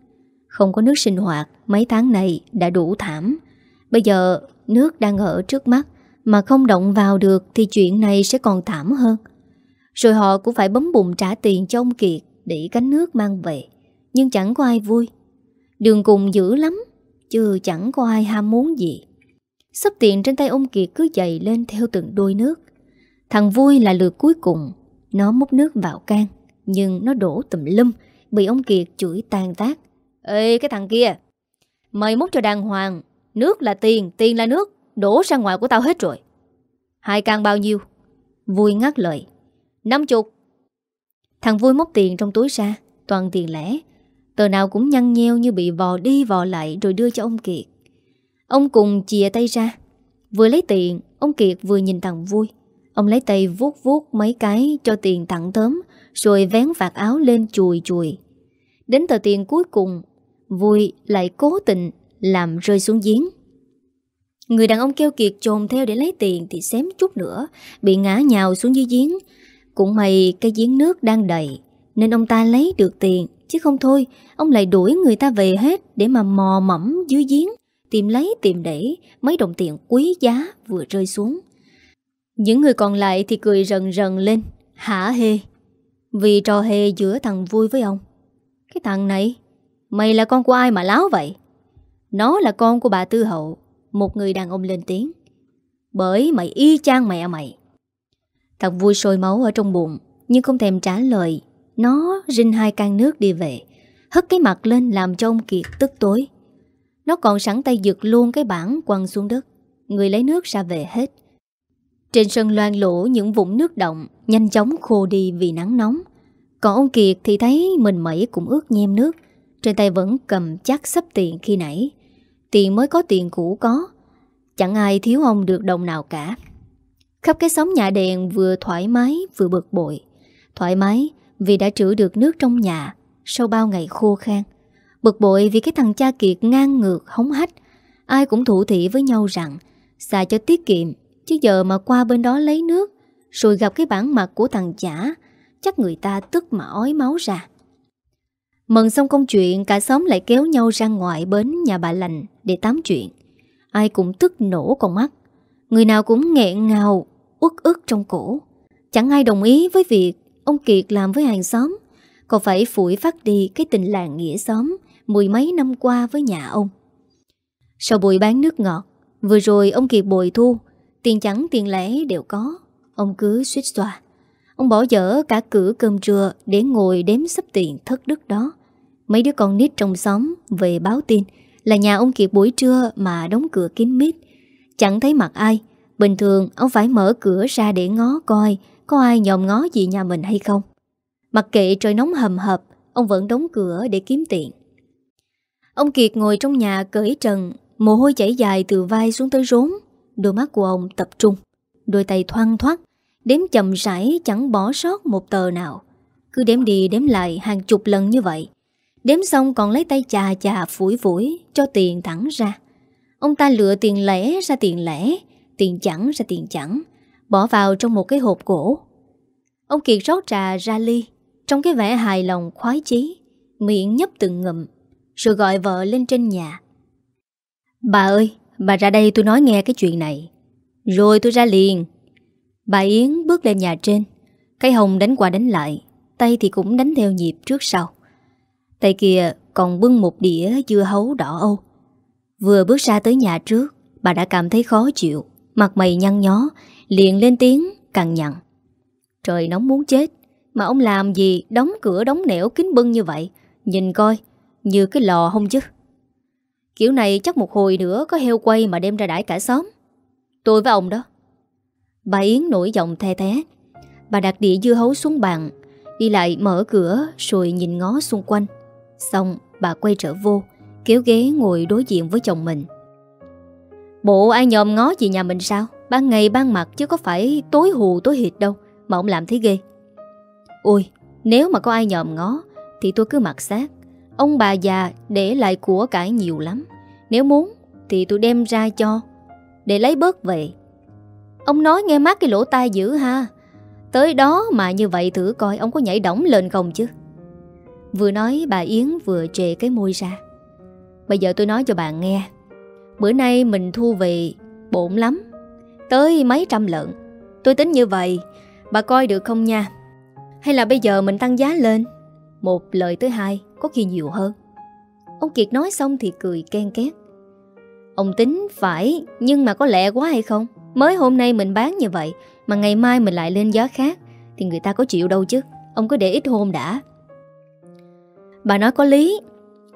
Không có nước sinh hoạt, Mấy tháng này đã đủ thảm. Bây giờ nước đang ở trước mắt, Mà không động vào được Thì chuyện này sẽ còn thảm hơn. Rồi họ cũng phải bấm bụng trả tiền cho ông Kiệt Để cánh nước mang về, Nhưng chẳng có ai vui. Đường cùng dữ lắm, Chứ chẳng có ai ham muốn gì. Sắp tiền trên tay ông Kiệt cứ dày lên theo từng đôi nước. Thằng vui là lượt cuối cùng, Nó múc nước vào can, Nhưng nó đổ tùm lum Bị ông Kiệt chửi tan tác. Ê cái thằng kia. Mày múc cho đàng hoàng Nước là tiền, tiền là nước Đổ ra ngoài của tao hết rồi. Hai can bao nhiêu? Vui ngắt lời. Năm chục. Thằng vui móc tiền trong túi ra Toàn tiền lẻ. Tờ nào cũng nhăn nheo như bị vò đi vò lại Rồi đưa cho ông Kiệt. Ông cùng chìa tay ra. Vừa lấy tiền Ông Kiệt vừa nhìn thằng vui. Ông lấy tay vuốt vuốt mấy cái cho tiền thẳng tớm rồi vén vạt áo lên chùi chùi. Đến tờ tiền cuối cùng Vui lại cố tình Làm rơi xuống giếng. Người đàn ông kêu Kiệt trồn theo để lấy tiền Thì xém chút nữa, Bị ngã nhào xuống dưới giếng. Cũng may cái giếng nước đang đầy, Nên ông ta lấy được tiền. Chứ không thôi, Ông lại đuổi người ta về hết Để mà mò mẫm dưới giếng, Tìm lấy, tìm để Mấy đồng tiền quý giá vừa rơi xuống. Những người còn lại thì cười rần rần lên, Hả hê. Vì trò hề giữa thằng vui với ông. Cái thằng này, Mày là con của ai mà láo vậy? Nó là con của bà Tư Hậu, Một người đàn ông lên tiếng. Bởi mày y chang mẹ mày. Thằng vui sôi máu ở trong bụng, Nhưng không thèm trả lời. Nó rinh hai can nước đi về, Hất cái mặt lên làm cho ông Kiệt tức tối. Nó còn sẵn tay giật luôn cái bảng quăng xuống đất. Người lấy nước ra về hết. Trên sân loan lỗ những vũng nước động, Nhanh chóng khô đi vì nắng nóng. Còn ông Kiệt thì thấy mình mẩy cũng ướt nhem nước, Trên tay vẫn cầm chắc sắp tiền khi nãy. Tiền mới có tiền cũ có, Chẳng ai thiếu ông được đồng nào cả. Khắp cái xóm nhà đèn vừa thoải mái vừa bực bội. Thoải mái vì đã trữ được nước trong nhà Sau bao ngày khô khan. Bực bội vì cái thằng cha Kiệt ngang ngược, hống hách. Ai cũng thủ thị với nhau rằng Xài cho tiết kiệm Chứ giờ mà qua bên đó lấy nước, Rồi gặp cái bản mặt của thằng chả, Chắc người ta tức mà ói máu ra. Mừng xong công chuyện, Cả xóm lại kéo nhau ra ngoài bến nhà bà lành Để tám chuyện. Ai cũng tức nổ con mắt. Người nào cũng nghẹn ngào, Uất ức trong cổ. Chẳng ai đồng ý với việc Ông Kiệt làm với hàng xóm. Còn phải phủi phát đi cái tình làng nghĩa xóm Mười mấy năm qua với nhà ông. Sau buổi bán nước ngọt, Vừa rồi ông Kiệt bồi thu Tiền chẳng tiền lẻ đều có. Ông cứ suýt xoa Ông bỏ dở cả cửa cơm trưa Để ngồi đếm sắp tiền thất đức đó. Mấy đứa con nít trong xóm Về báo tin Là nhà ông Kiệt buổi trưa mà đóng cửa kín mít. Chẳng thấy mặt ai. Bình thường, ông phải mở cửa ra để ngó coi Có ai nhòm ngó gì nhà mình hay không. Mặc kệ trời nóng hầm hập, Ông vẫn đóng cửa để kiếm tiền. Ông Kiệt ngồi trong nhà cởi trần, Mồ hôi chảy dài từ vai xuống tới rốn. Đôi mắt của ông tập trung, Đôi tay thoang thoát, Đếm chậm rãi chẳng bỏ sót một tờ nào. Cứ đếm đi đếm lại hàng chục lần như vậy. Đếm xong còn lấy tay chà chà phủi phủi Cho tiền thẳng ra. Ông ta lựa tiền lẻ ra tiền lẻ, Tiền chẳng ra tiền chẳng, Bỏ vào trong một cái hộp gỗ. Ông Kiệt rót trà ra ly, Trong cái vẻ hài lòng khoái chí, Miệng nhấp từng ngụm, Rồi gọi vợ lên trên nhà. Bà ơi Bà ra đây tôi nói nghe cái chuyện này. Rồi tôi ra liền. Bà Yến bước lên nhà trên. Cái hồng đánh qua đánh lại. Tay thì cũng đánh theo nhịp trước sau. Tay kia còn bưng một đĩa dưa hấu đỏ âu. Vừa bước ra tới nhà trước, Bà đã cảm thấy khó chịu. Mặt mày nhăn nhó, Liền lên tiếng, cằn nhằn. Trời, nóng muốn chết. Mà ông làm gì đóng cửa đóng nẻo kính bưng như vậy? Nhìn coi, Như cái lò không chứ? Kiểu này chắc một hồi nữa có heo quay mà đem ra đãi cả xóm. Tôi với ông đó. Bà Yến nổi giọng the thế Bà đặt đĩa dưa hấu xuống bàn, Đi lại mở cửa rồi nhìn ngó xung quanh. Xong, bà quay trở vô, Kéo ghế ngồi đối diện với chồng mình. Bộ ai nhòm ngó gì nhà mình sao? Ban ngày ban mặt chứ có phải tối hù tối hịt đâu, Mà ông làm thế ghê. Ôi, nếu mà có ai nhòm ngó Thì tôi cứ mặc xác. Ông bà già để lại của cải nhiều lắm. Nếu muốn thì tôi đem ra cho, Để lấy bớt về. Ông nói nghe mát cái lỗ tai dữ ha. Tới đó mà như vậy thử coi Ông có nhảy đỏng lên không chứ. Vừa nói bà Yến vừa trề cái môi ra. Bây giờ tôi nói cho bạn nghe. Bữa nay mình thu về bộn lắm. Tới mấy trăm lợn. Tôi tính như vậy. Bà coi được không nha? Hay là bây giờ mình tăng giá lên? Một lời tới hai, Có khi nhiều hơn. Ông Kiệt nói xong thì cười ken két. Ông tính phải, Nhưng mà có lẹ quá hay không? Mới hôm nay mình bán như vậy, Mà ngày mai mình lại lên giá khác, Thì người ta có chịu đâu chứ? Ông cứ để ít hôm đã. Bà nói có lý,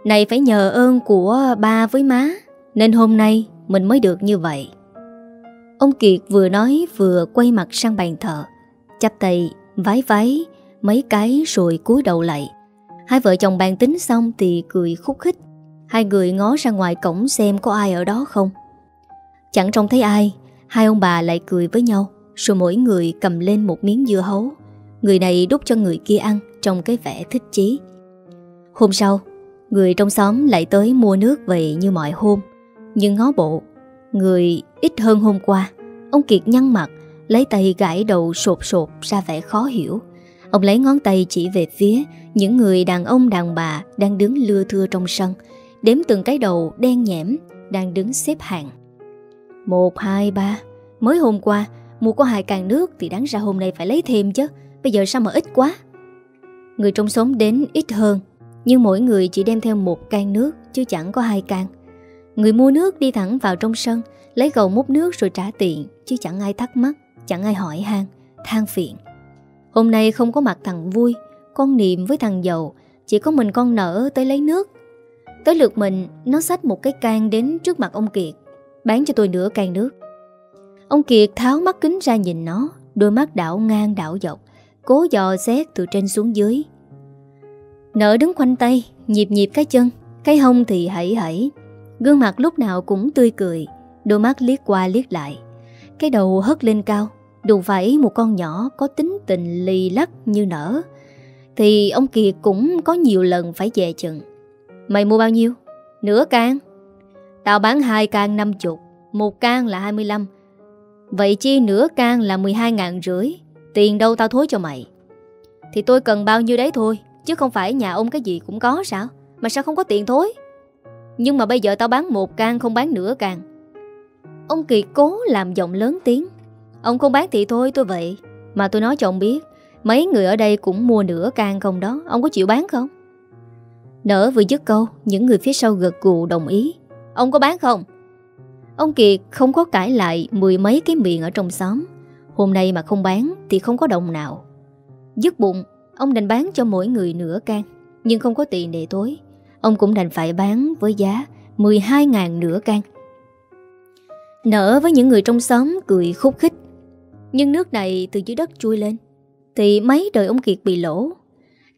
Này phải nhờ ơn của ba với má, Nên hôm nay mình mới được như vậy. Ông Kiệt vừa nói vừa quay mặt sang bàn thờ, Chắp tay vái vái Mấy cái rồi cúi đầu lại. Hai vợ chồng bàn tính xong thì cười khúc khích. Hai người ngó ra ngoài cổng xem có ai ở đó không. Chẳng trông thấy ai, Hai ông bà lại cười với nhau, Rồi mỗi người cầm lên một miếng dưa hấu. Người này đút cho người kia ăn Trong cái vẻ thích chí. Hôm sau, Người trong xóm lại tới mua nước về như mọi hôm. Nhưng ngó bộ, Người ít hơn hôm qua. Ông Kiệt nhăn mặt, Lấy tay gãi đầu sột sột ra vẻ khó hiểu. Ông lấy ngón tay chỉ về phía Những người đàn ông đàn bà Đang đứng lưa thưa trong sân Đếm từng cái đầu đen nhẽm Đang đứng xếp hàng. Một, hai, ba. Mới hôm qua Mua có hai can nước Thì đáng ra hôm nay phải lấy thêm chứ Bây giờ sao mà ít quá? Người trong xóm đến ít hơn Nhưng mỗi người chỉ đem theo một can nước Chứ chẳng có hai can. Người mua nước đi thẳng vào trong sân Lấy gầu múc nước rồi trả tiền Chứ chẳng ai thắc mắc Chẳng ai hỏi han Than phiền. Hôm nay không có mặt thằng vui, Con niệm với thằng giàu, Chỉ có mình con nở tới lấy nước. Tới lượt mình, Nó xách một cái can đến trước mặt ông Kiệt, Bán cho tôi nửa can nước. Ông Kiệt tháo mắt kính ra nhìn nó, Đôi mắt đảo ngang đảo dọc, Cố dò xét từ trên xuống dưới. Nở đứng khoanh tay, Nhịp nhịp cái chân, Cái hông thì hãy hãy Gương mặt lúc nào cũng tươi cười, Đôi mắt liếc qua liếc lại, Cái đầu hất lên cao. Đụng phải một con nhỏ có tính tình lì lắc như nở, Thì ông Kiệt cũng có nhiều lần phải về chừng. Mày mua bao nhiêu? Nửa can. Tao bán hai can 50 Một can là 25 Vậy chi nửa can là 12 ngàn rưỡi? Tiền đâu tao thối cho mày? Thì tôi cần bao nhiêu đấy thôi, Chứ không phải nhà ông cái gì cũng có sao? Mà sao không có tiền thối? Nhưng mà bây giờ tao bán một can không bán nửa can. Ông Kiệt cố làm giọng lớn tiếng. Ông không bán thì thôi, tôi vậy. Mà tôi nói cho ông biết, Mấy người ở đây cũng mua nửa can không đó, Ông có chịu bán không? Nở vừa dứt câu, Những người phía sau gật gù đồng ý. Ông có bán không? Ông Kiệt không có cãi lại Mười mấy cái miệng ở trong xóm. Hôm nay mà không bán thì không có đồng nào. Dứt bụng, Ông đành bán cho mỗi người nửa can, Nhưng không có tiền để tối. Ông cũng đành phải bán với giá 12.000 nửa can. Nở với những người trong xóm cười khúc khích. Nhưng nước này từ dưới đất chui lên. Thì mấy đời ông Kiệt bị lỗ.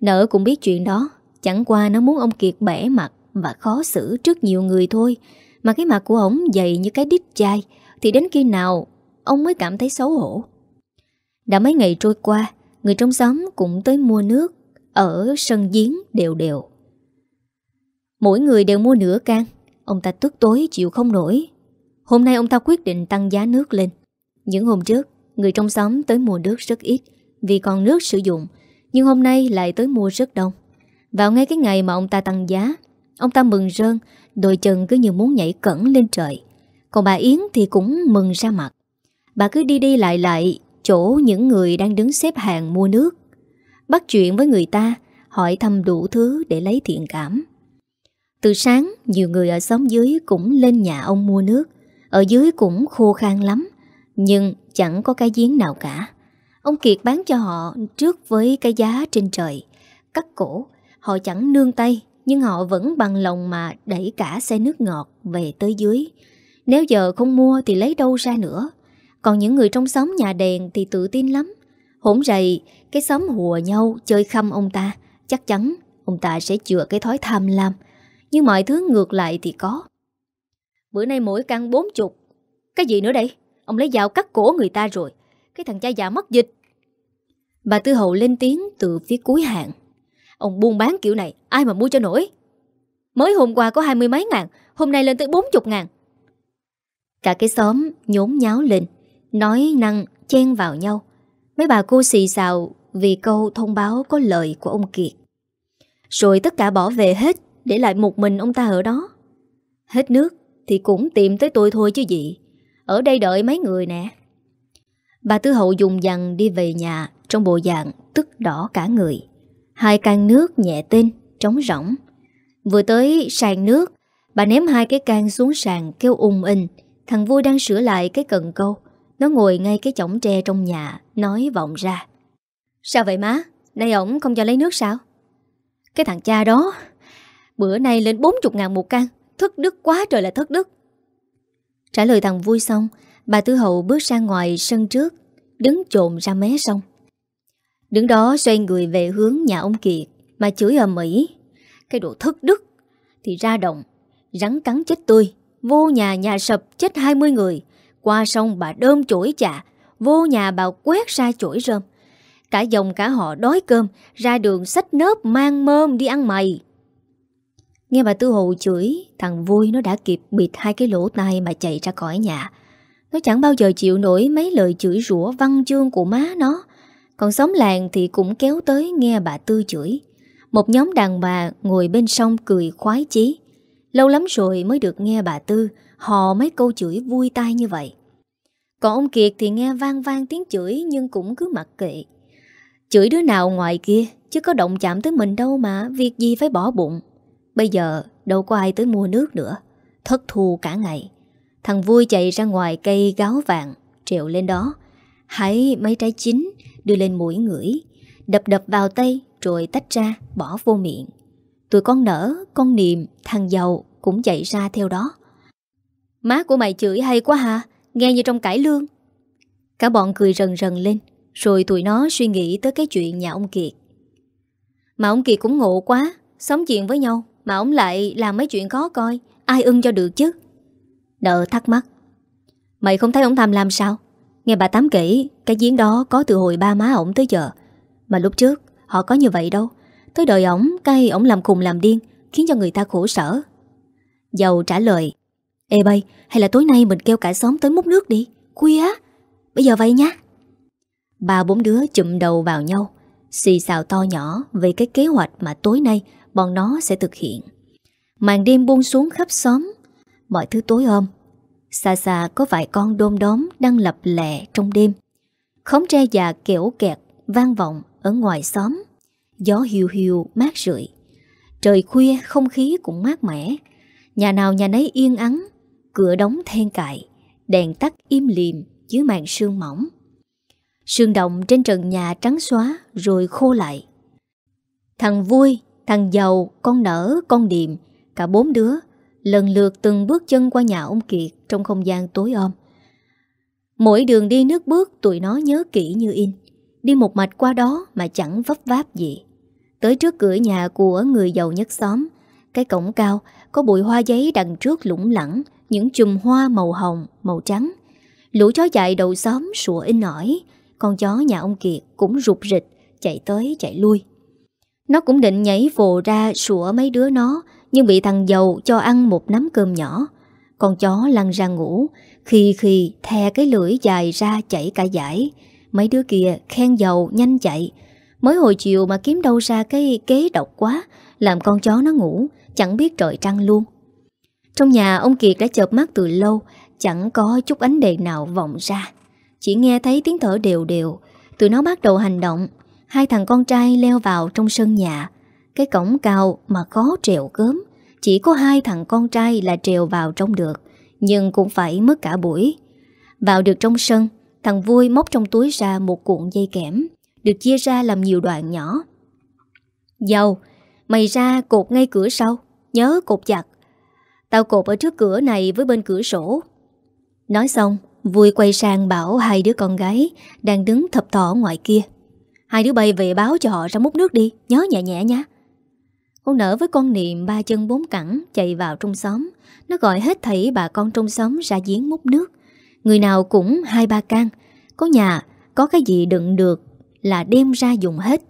Nợ cũng biết chuyện đó. Chẳng qua nó muốn ông Kiệt bẻ mặt Và khó xử trước nhiều người thôi. Mà cái mặt của ổng dày như cái đít chai. Thì đến khi nào Ông mới cảm thấy xấu hổ? Đã mấy ngày trôi qua, Người trong xóm cũng tới mua nước Ở sân giếng đều đều. Mỗi người đều mua nửa can. Ông ta tức tối chịu không nổi. Hôm nay ông ta quyết định tăng giá nước lên. Những hôm trước Người trong xóm tới mua nước rất ít Vì còn nước sử dụng, Nhưng hôm nay lại tới mua rất đông. Vào ngay cái ngày mà ông ta tăng giá, Ông ta mừng rơn, Đôi chân cứ như muốn nhảy cẩn lên trời. Còn bà Yến thì cũng mừng ra mặt. Bà cứ đi đi lại lại Chỗ những người đang đứng xếp hàng mua nước. Bắt chuyện với người ta, Hỏi thăm đủ thứ để lấy thiện cảm. Từ sáng, Nhiều người ở xóm dưới cũng lên nhà ông mua nước. Ở dưới cũng khô khan lắm. Nhưng chẳng có cái giếng nào cả. Ông Kiệt bán cho họ trước với cái giá trên trời. Cắt cổ, Họ chẳng nương tay, Nhưng họ vẫn bằng lòng mà đẩy cả xe nước ngọt về tới dưới. Nếu giờ không mua thì lấy đâu ra nữa. Còn những người trong xóm nhà đèn thì tự tin lắm. Hỗn rầy, Cái xóm hùa nhau chơi khăm ông ta. Chắc chắn ông ta sẽ chừa cái thói tham lam. Nhưng mọi thứ ngược lại thì có. Bữa nay mỗi căn bốn chục. Cái gì nữa đây? Ông lấy dao cắt cổ người ta rồi. Cái thằng cha già mất dịch. Bà Tư Hậu lên tiếng từ phía cuối hàng. Ông buôn bán kiểu này, Ai mà mua cho nổi? Mới hôm qua có hai mươi mấy ngàn, Hôm nay lên tới bốn chục ngàn. Cả cái xóm nhốn nháo lên, Nói năng chen vào nhau. Mấy bà cô xì xào Vì câu thông báo có lời của ông Kiệt. Rồi tất cả bỏ về hết, Để lại một mình ông ta ở đó. Hết nước thì cũng tìm tới tôi thôi chứ gì. Ở đây đợi mấy người nè. Bà Tư Hậu dùng dằn đi về nhà, Trong bộ dạng tức đỏ cả người. Hai can nước nhẹ tên, Trống rỗng. Vừa tới sàn nước, Bà ném hai cái can xuống sàn kêu ung in Thằng vui đang sửa lại cái cần câu. Nó ngồi ngay cái chổng tre trong nhà, Nói vọng ra. Sao vậy má? Nay ổng không cho lấy nước sao? Cái thằng cha đó, Bữa nay lên 40 ngàn một can, Thất đức quá trời là thất đức. Trả lời thằng vui xong, Bà Tư Hậu bước ra ngoài sân trước, Đứng trộm ra mé sông. Đứng đó xoay người về hướng nhà ông Kiệt Mà chửi ầm ĩ, Cái đồ thất đức, Thì ra động Rắn cắn chết tôi, Vô nhà nhà sập chết 20 người, qua sông bà đơm chổi chạ Vô nhà bà quét ra chổi rơm. Cả dòng cả họ đói cơm, Ra đường xách nớp mang mơm đi ăn mày. Nghe bà Tư Hồ chửi, Thằng vui nó đã kịp bịt hai cái lỗ tai Mà chạy ra khỏi nhà. Nó chẳng bao giờ chịu nổi mấy lời chửi rủa văn chương của má nó. Còn xóm làng thì cũng kéo tới nghe bà Tư chửi. Một nhóm đàn bà ngồi bên sông cười khoái chí. Lâu lắm rồi mới được nghe bà Tư Hò mấy câu chửi vui tai như vậy. Còn ông Kiệt thì nghe vang vang tiếng chửi Nhưng cũng cứ mặc kệ. Chửi đứa nào ngoài kia, Chứ có động chạm tới mình đâu mà, Việc gì phải bỏ bụng. Bây giờ đâu có ai tới mua nước nữa Thất thu cả ngày Thằng vui chạy ra ngoài cây gáo vàng Trèo lên đó Hãy mấy trái chín Đưa lên mũi ngửi Đập đập vào tay rồi tách ra, bỏ vô miệng. Tụi con nở, con niệm, thằng giàu cũng chạy ra theo đó. Má của mày chửi hay quá hả? Nghe như trong cải lương. Cả bọn cười rần rần lên, rồi tụi nó suy nghĩ tới cái chuyện nhà ông Kiệt. Mà ông Kiệt cũng ngộ quá, sống chuyện với nhau, mà ông lại làm mấy chuyện khó coi, ai ưng cho được chứ? Nợ thắc mắc. Mày không thấy ông Tham làm sao? Nghe bà Tám kể, cái giếng đó có từ hồi ba má ổng tới giờ. Mà lúc trước, họ có như vậy đâu. Tới đời ổng, cái ổng làm khùng làm điên, khiến cho người ta khổ sở. Dầu trả lời, Ê bay, hay là tối nay mình kêu cả xóm tới múc nước đi, khuya á. Bây giờ vậy nhá. Ba bốn đứa chụm đầu vào nhau, xì xào to nhỏ về cái kế hoạch mà tối nay bọn nó sẽ thực hiện. Màn đêm buông xuống khắp xóm, mọi thứ tối om. Xa xa có vài con đôm đóm đang lập lè trong đêm. Khóm tre già kẻo kẹt vang vọng ở ngoài xóm. Gió hiu hiu mát rượi. Trời khuya không khí cũng mát mẻ. Nhà nào nhà nấy yên ắng, cửa đóng then cài, đèn tắt im lìm dưới màn sương mỏng. Sương động trên trần nhà trắng xóa rồi khô lại. Thằng vui, thằng giàu, con nở, con điềm, cả bốn đứa lần lượt từng bước chân qua nhà ông Kiệt trong không gian tối om. Mỗi đường đi nước bước tụi nó nhớ kỹ như in. Đi một mạch qua đó mà chẳng vấp váp gì. Tới trước cửa nhà của người giàu nhất xóm, cái cổng cao có bụi hoa giấy đằng trước lủng lẳng, những chùm hoa màu hồng, màu trắng. Lũ chó chạy đầu xóm sủa in ỏi, con chó nhà ông Kiệt cũng rụt rịch, chạy tới chạy lui. Nó cũng định nhảy vồ ra sủa mấy đứa nó, nhưng bị thằng giàu cho ăn một nắm cơm nhỏ. Con chó lăn ra ngủ, khi khi thè cái lưỡi dài ra chảy cả giải. Mấy đứa kia khen giàu nhanh chạy. Mới hồi chiều mà kiếm đâu ra cái kế độc quá, làm con chó nó ngủ, chẳng biết trời trăng luôn. Trong nhà ông Kiệt đã chợp mắt từ lâu, chẳng có chút ánh đèn nào vọng ra. Chỉ nghe thấy tiếng thở đều đều, tụi nó bắt đầu hành động. Hai thằng con trai leo vào trong sân nhà. Cái cổng cao mà khó trèo gớm, chỉ có hai thằng con trai là trèo vào trong được, nhưng cũng phải mất cả buổi. Vào được trong sân, thằng vui móc trong túi ra một cuộn dây kẽm, được chia ra làm nhiều đoạn nhỏ. Dầu, mày ra cột ngay cửa sau, nhớ cột chặt. Tao cột ở trước cửa này với bên cửa sổ. Nói xong, vui quay sang bảo hai đứa con gái đang đứng thập thỏ ngoài kia. Hai đứa bay về báo cho họ ra múc nước đi, nhớ nhẹ nhẹ nha. Con nở với con niệm ba chân bốn cẳng chạy vào trong xóm. Nó gọi hết thảy bà con trong xóm ra giếng múc nước. Người nào cũng hai ba can. Có nhà, có cái gì đựng được là đem ra dùng hết.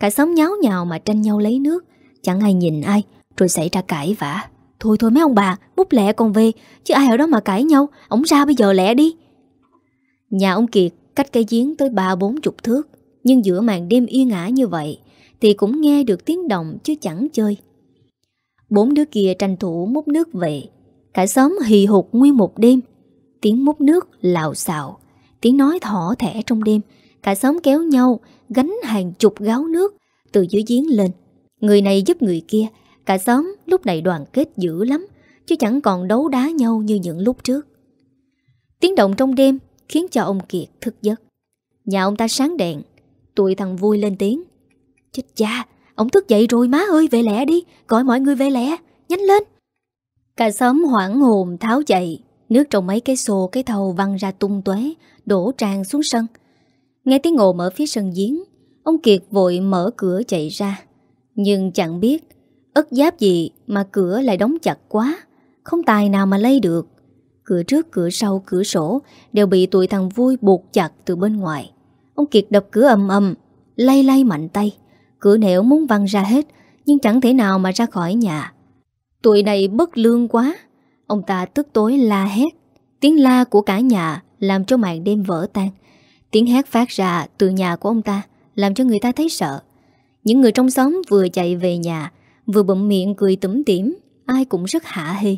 Cả xóm nháo nhào mà tranh nhau lấy nước. Chẳng ai nhìn ai, rồi xảy ra cãi vã. Thôi thôi mấy ông bà, múc lẹ con về, chứ ai ở đó mà cãi nhau, ổng ra bây giờ lẹ đi. Nhà ông Kiệt cách cây giếng tới ba bốn chục thước, nhưng giữa màn đêm yên ả như vậy, thì cũng nghe được tiếng động chứ chẳng chơi. Bốn đứa kia tranh thủ múc nước về, cả xóm hì hụt nguyên một đêm. Tiếng múc nước lào xào tiếng nói thỏ thẻ trong đêm, cả xóm kéo nhau, gánh hàng chục gáo nước từ dưới giếng lên. Người này giúp người kia, cả xóm lúc này đoàn kết dữ lắm, chứ chẳng còn đấu đá nhau như những lúc trước. Tiếng động trong đêm khiến cho ông Kiệt thức giấc. Nhà ông ta sáng đèn, tụi thằng vui lên tiếng. Chết cha, ông thức dậy rồi má ơi về lẹ đi, gọi mọi người về lẹ, nhanh lên. Cả xóm hoảng hồn tháo chạy, nước trong mấy cái xô cái thầu văng ra tung tóe, đổ tràn xuống sân. Nghe tiếng ồn ở phía sân giếng, ông Kiệt vội mở cửa chạy ra. Nhưng chẳng biết, ất giáp gì mà cửa lại đóng chặt quá, không tài nào mà lấy được. Cửa trước, cửa sau, cửa sổ đều bị tụi thằng vui buộc chặt từ bên ngoài. Ông Kiệt đập cửa ầm ầm, lay lay mạnh tay. Cửa nẻo muốn văng ra hết Nhưng chẳng thể nào mà ra khỏi nhà. Tụi này bất lương quá. Ông ta tức tối la hét. Tiếng la của cả nhà Làm cho màn đêm vỡ tan. Tiếng hét phát ra từ nhà của ông ta Làm cho người ta thấy sợ. Những người trong xóm vừa chạy về nhà Vừa bụm miệng cười tủm tỉm Ai cũng rất hạ hê.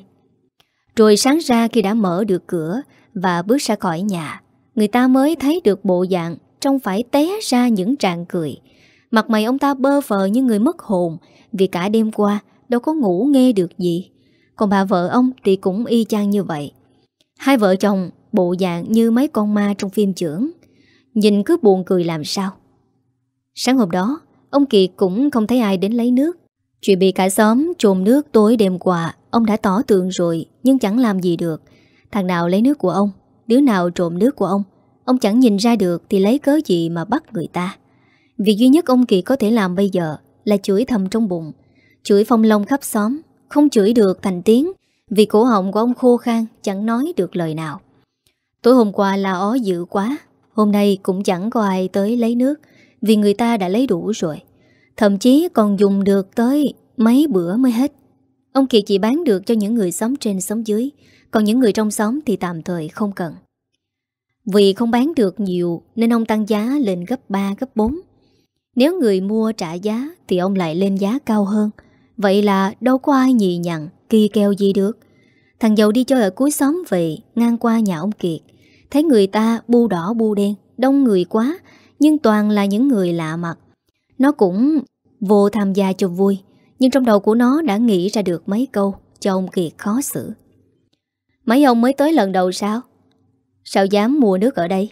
Rồi sáng ra khi đã mở được cửa Và bước ra khỏi nhà Người ta mới thấy được bộ dạng Trông phải té ra những tràng cười. Mặt mày ông ta bơ vờ như người mất hồn, Vì cả đêm qua đâu có ngủ nghe được gì. Còn bà vợ ông thì cũng y chang như vậy. Hai vợ chồng bộ dạng như mấy con ma trong phim trưởng. Nhìn cứ buồn cười làm sao. Sáng hôm đó, Ông Kiệt cũng không thấy ai đến lấy nước. Chuyện bị cả xóm trồn nước tối đêm qua, Ông đã tỏ tượng rồi, Nhưng chẳng làm gì được. Thằng nào lấy nước của ông, Đứa nào trộm nước của ông Ông chẳng nhìn ra được thì lấy cớ gì mà bắt người ta. Việc duy nhất ông kỳ có thể làm bây giờ Là chửi thầm trong bụng. Chửi phong long khắp xóm, Không chửi được thành tiếng, Vì cổ họng của ông khô khan, Chẳng nói được lời nào. Tối hôm qua là ó dữ quá, Hôm nay cũng chẳng có ai tới lấy nước, Vì người ta đã lấy đủ rồi. Thậm chí còn dùng được tới mấy bữa mới hết. Ông Kiệt chỉ bán được cho những người sống trên sống dưới, Còn những người trong xóm thì tạm thời không cần. Vì không bán được nhiều Nên ông tăng giá lên gấp 3, gấp 4 Nếu người mua trả giá Thì ông lại lên giá cao hơn. Vậy là đâu có ai nhì nhặn Kỳ keo gì được. Thằng giàu đi chơi ở cuối xóm về Ngang qua nhà ông Kiệt. Thấy người ta bu đỏ bu đen Đông người quá Nhưng toàn là những người lạ mặt. Nó cũng vô tham gia cho vui Nhưng trong đầu của nó đã nghĩ ra được mấy câu Cho ông Kiệt khó xử. Mấy ông mới tới lần đầu sao? Sao dám mua nước ở đây?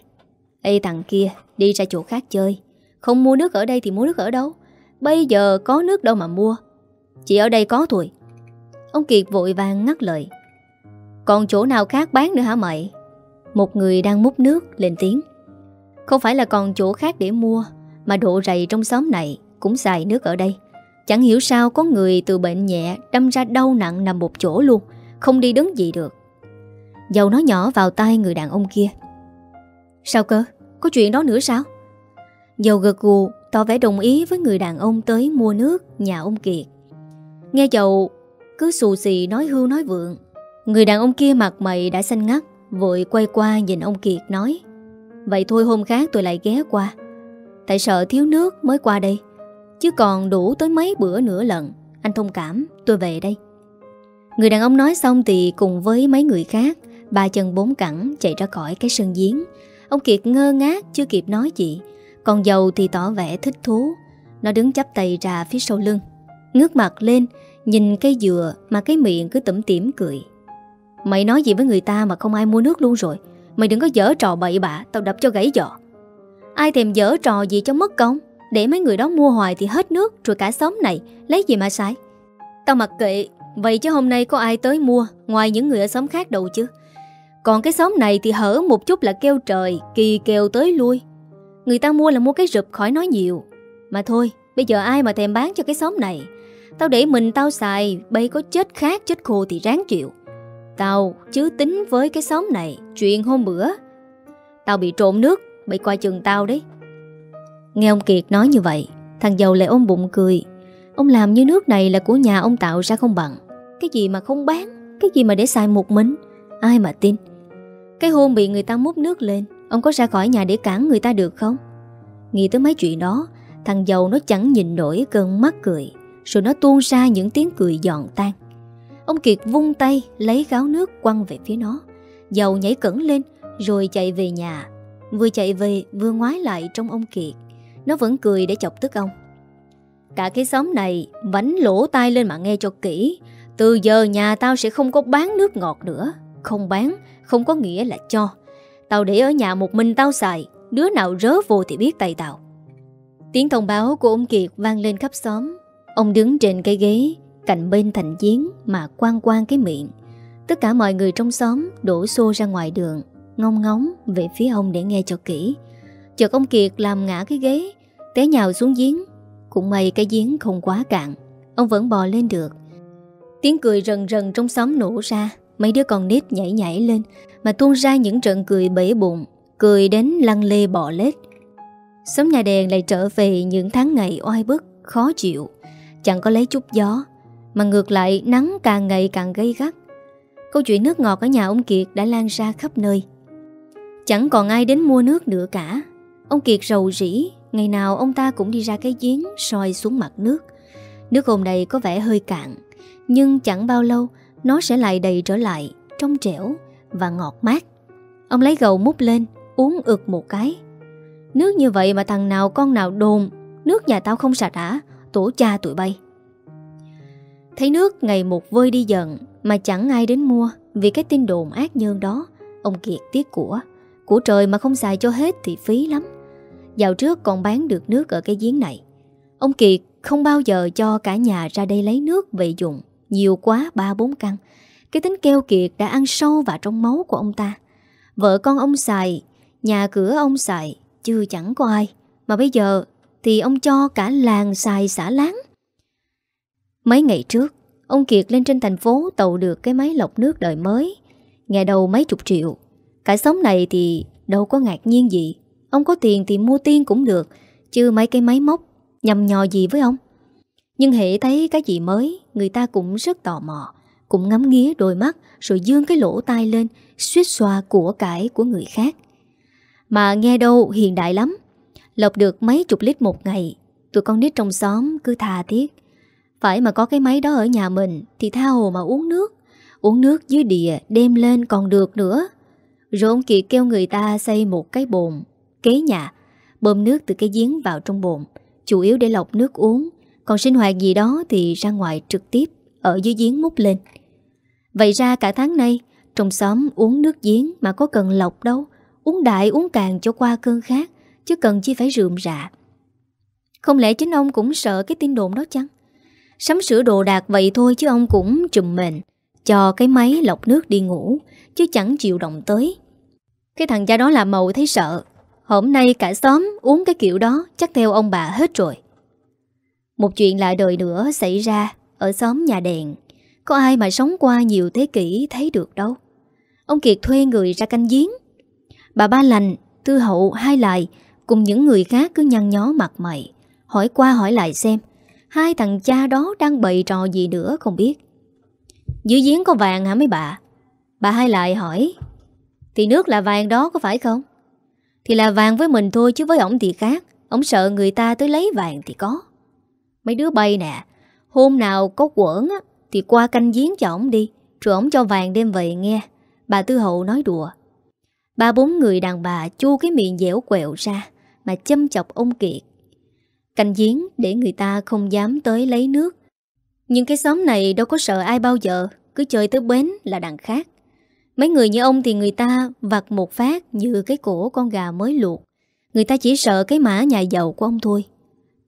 Ê, thằng kia, Đi ra chỗ khác chơi. Không mua nước ở đây thì mua nước ở đâu? Bây giờ có nước đâu mà mua. Chỉ ở đây có thôi. Ông Kiệt vội vàng ngắt lời. Còn chỗ nào khác bán nữa hả mày? Một người đang múc nước, lên tiếng. Không phải là còn chỗ khác để mua, Mà độ rầy trong xóm này Cũng xài nước ở đây. Chẳng hiểu sao có người từ bệnh nhẹ Đâm ra đau nặng nằm một chỗ luôn, Không đi đứng gì được. Dầu nó nhỏ vào tay người đàn ông kia. Sao cơ? Có chuyện đó nữa sao? Dầu gật gù, Tỏ vẻ đồng ý với người đàn ông tới mua nước Nhà ông Kiệt. Nghe dầu, cứ xù xì nói hưu nói vượng. Người đàn ông kia mặt mày đã xanh ngắt, Vội quay qua nhìn ông Kiệt nói, Vậy thôi hôm khác tôi lại ghé qua. Tại sợ thiếu nước mới qua đây, Chứ còn đủ tới mấy bữa nữa lần, Anh thông cảm, tôi về đây. Người đàn ông nói xong thì cùng với mấy người khác Ba chân bốn cẳng chạy ra khỏi cái sân giếng. Ông Kiệt ngơ ngác, chưa kịp nói gì. Còn dầu thì tỏ vẻ thích thú. Nó đứng chắp tay ra phía sau lưng, Ngước mặt lên, Nhìn cây dừa mà cái miệng cứ tẩm tỉm cười. Mày nói gì với người ta mà không ai mua nước luôn rồi? Mày đừng có dở trò bậy bạ, Tao đập cho gãy giò. Ai thèm dở trò gì cho mất công? Để mấy người đó mua hoài thì hết nước, Rồi cả xóm này, lấy gì mà sai? Tao mặc kệ, Vậy chứ hôm nay có ai tới mua, Ngoài những người ở xóm khác đâu chứ. Còn cái xóm này thì hở một chút là kêu trời, Kỳ kêu tới lui. Người ta mua là mua cái rụp khỏi nói nhiều. Mà thôi, bây giờ ai mà thèm bán cho cái xóm này? Tao để mình tao xài Bây có chết khác chết khô thì ráng chịu. Tao chứ tính với cái xóm này, Chuyện hôm bữa. Tao bị trộn nước Bị coi chừng tao đấy. Nghe ông Kiệt nói như vậy, Thằng giàu lại ôm bụng cười. Ông làm như nước này là của nhà ông tạo ra không bằng. Cái gì mà không bán, Cái gì mà để xài một mình? Ai mà tin? Cái hôm bị người ta múc nước lên, Ông có ra khỏi nhà để cản người ta được không? Nghĩ tới mấy chuyện đó, Thằng giàu nó chẳng nhìn nổi cơn mắt cười, rồi nó tuôn ra những tiếng cười giòn tan. Ông Kiệt vung tay Lấy gáo nước quăng về phía nó. Giàu nhảy cẩn lên, Rồi chạy về nhà. Vừa chạy về, vừa ngoái lại trong ông Kiệt. Nó vẫn cười để chọc tức ông. Cả cái xóm này Vánh lỗ tai lên mà nghe cho kỹ. Từ giờ nhà tao sẽ không có bán nước ngọt nữa. Không bán không có nghĩa là cho. Tao để ở nhà một mình tao xài, Đứa nào rớ vô thì biết tay tao. Tiếng thông báo của ông Kiệt vang lên khắp xóm. Ông đứng trên cái ghế, Cạnh bên thành giếng mà quan quan cái miệng. Tất cả mọi người trong xóm Đổ xô ra ngoài đường Ngông ngóng về phía ông để nghe cho kỹ. Chợt ông Kiệt làm ngã cái ghế, Té nhào xuống giếng. Cũng may cái giếng không quá cạn, Ông vẫn bò lên được. Tiếng cười rần rần trong xóm nổ ra. Mấy đứa con nít nhảy nhảy lên Mà tuôn ra những trận cười bể bụng Cười đến lăn lê bò lết. Xóm nhà đèn lại trở về những tháng ngày oai bức, khó chịu. Chẳng có lấy chút gió Mà ngược lại nắng càng ngày càng gây gắt. Câu chuyện nước ngọt ở nhà ông Kiệt đã lan ra khắp nơi. Chẳng còn ai đến mua nước nữa cả. Ông Kiệt rầu rĩ Ngày nào ông ta cũng đi ra cái giếng soi xuống mặt nước. Nước hôm nay có vẻ hơi cạn Nhưng chẳng bao lâu nó sẽ lại đầy trở lại Trong trẻo và ngọt mát. Ông lấy gầu múc lên, Uống ực một cái. Nước như vậy mà thằng nào con nào đồn, Nước nhà tao không sạch hả? Tổ cha tụi bay. Thấy nước ngày một vơi đi dần Mà chẳng ai đến mua Vì cái tin đồn ác nhân đó, Ông Kiệt tiếc của. Của trời mà không xài cho hết thì phí lắm. Dạo trước còn bán được nước ở cái giếng này. Ông Kiệt không bao giờ cho cả nhà ra đây lấy nước về dùng. Nhiều quá ba bốn căn. Cái tính keo kiệt đã ăn sâu vào trong máu của ông ta. Vợ con ông xài, Nhà cửa ông xài, Chưa chẳng có ai. Mà bây giờ thì ông cho cả làng xài xả láng. Mấy ngày trước, Ông Kiệt lên trên thành phố tàu được cái máy lọc nước đời mới. Ngày đầu mấy chục triệu. Cả xóm này thì đâu có ngạc nhiên gì. Ông có tiền thì mua tiên cũng được, Chứ mấy cái máy móc Nhầm nhò gì với ông? Nhưng hệ thấy cái gì mới, Người ta cũng rất tò mò, Cũng ngắm nghía đôi mắt, Rồi dương cái lỗ tai lên, suýt xoa của cải của người khác. Mà nghe đâu hiện đại lắm. Lọc được mấy chục lít một ngày, Tụi con nít trong xóm cứ thà thiết. Phải mà có cái máy đó ở nhà mình, Thì tha hồ mà uống nước. Uống nước dưới địa đem lên còn được nữa. Rồi ông Kiệt kêu người ta xây một cái bồn, Kế nhà, Bơm nước từ cái giếng vào trong bồn, Chủ yếu để lọc nước uống. Còn sinh hoạt gì đó thì ra ngoài trực tiếp, Ở dưới giếng múc lên. Vậy ra cả tháng nay, Trong xóm uống nước giếng mà có cần lọc đâu, Uống đại uống càng cho qua cơn khác Chứ cần chi phải rượm rạ. Không lẽ chính ông cũng sợ cái tin đồn đó chăng? Sắm sửa đồ đạc vậy thôi chứ ông cũng trùm mền, Cho cái máy lọc nước đi ngủ, Chứ chẳng chịu động tới. Cái thằng cha đó là màu thấy sợ, Hôm nay cả xóm uống cái kiểu đó, Chắc theo ông bà hết rồi. Một chuyện lại đời nữa xảy ra Ở xóm nhà đèn. Có ai mà sống qua nhiều thế kỷ thấy được đâu. Ông Kiệt thuê người ra canh giếng. Bà Ba Lành, Tư Hậu hai lại Cùng những người khác cứ nhăn nhó mặt mày Hỏi qua hỏi lại xem Hai thằng cha đó đang bày trò gì nữa không biết. Dưới giếng có vàng hả mấy bà? Bà hai lại hỏi Thì nước là vàng đó có phải không? Thì là vàng với mình thôi chứ với ổng thì khác Ổng sợ người ta tới lấy vàng thì có. Mấy đứa bay nè. Hôm nào có quẩn á, Thì qua canh giếng cho ổng đi, Rồi ổng cho vàng đem về nghe. Bà Tư Hậu nói đùa. Ba bốn người đàn bà chu cái miệng dẻo quẹo ra, Mà châm chọc ông Kiệt. Canh giếng để người ta không dám tới lấy nước. Nhưng cái xóm này đâu có sợ ai bao giờ, Cứ chơi tới bến là đằng khác. Mấy người như ông thì người ta vặt một phát như cái cổ con gà mới luộc. Người ta chỉ sợ cái mã nhà giàu của ông thôi.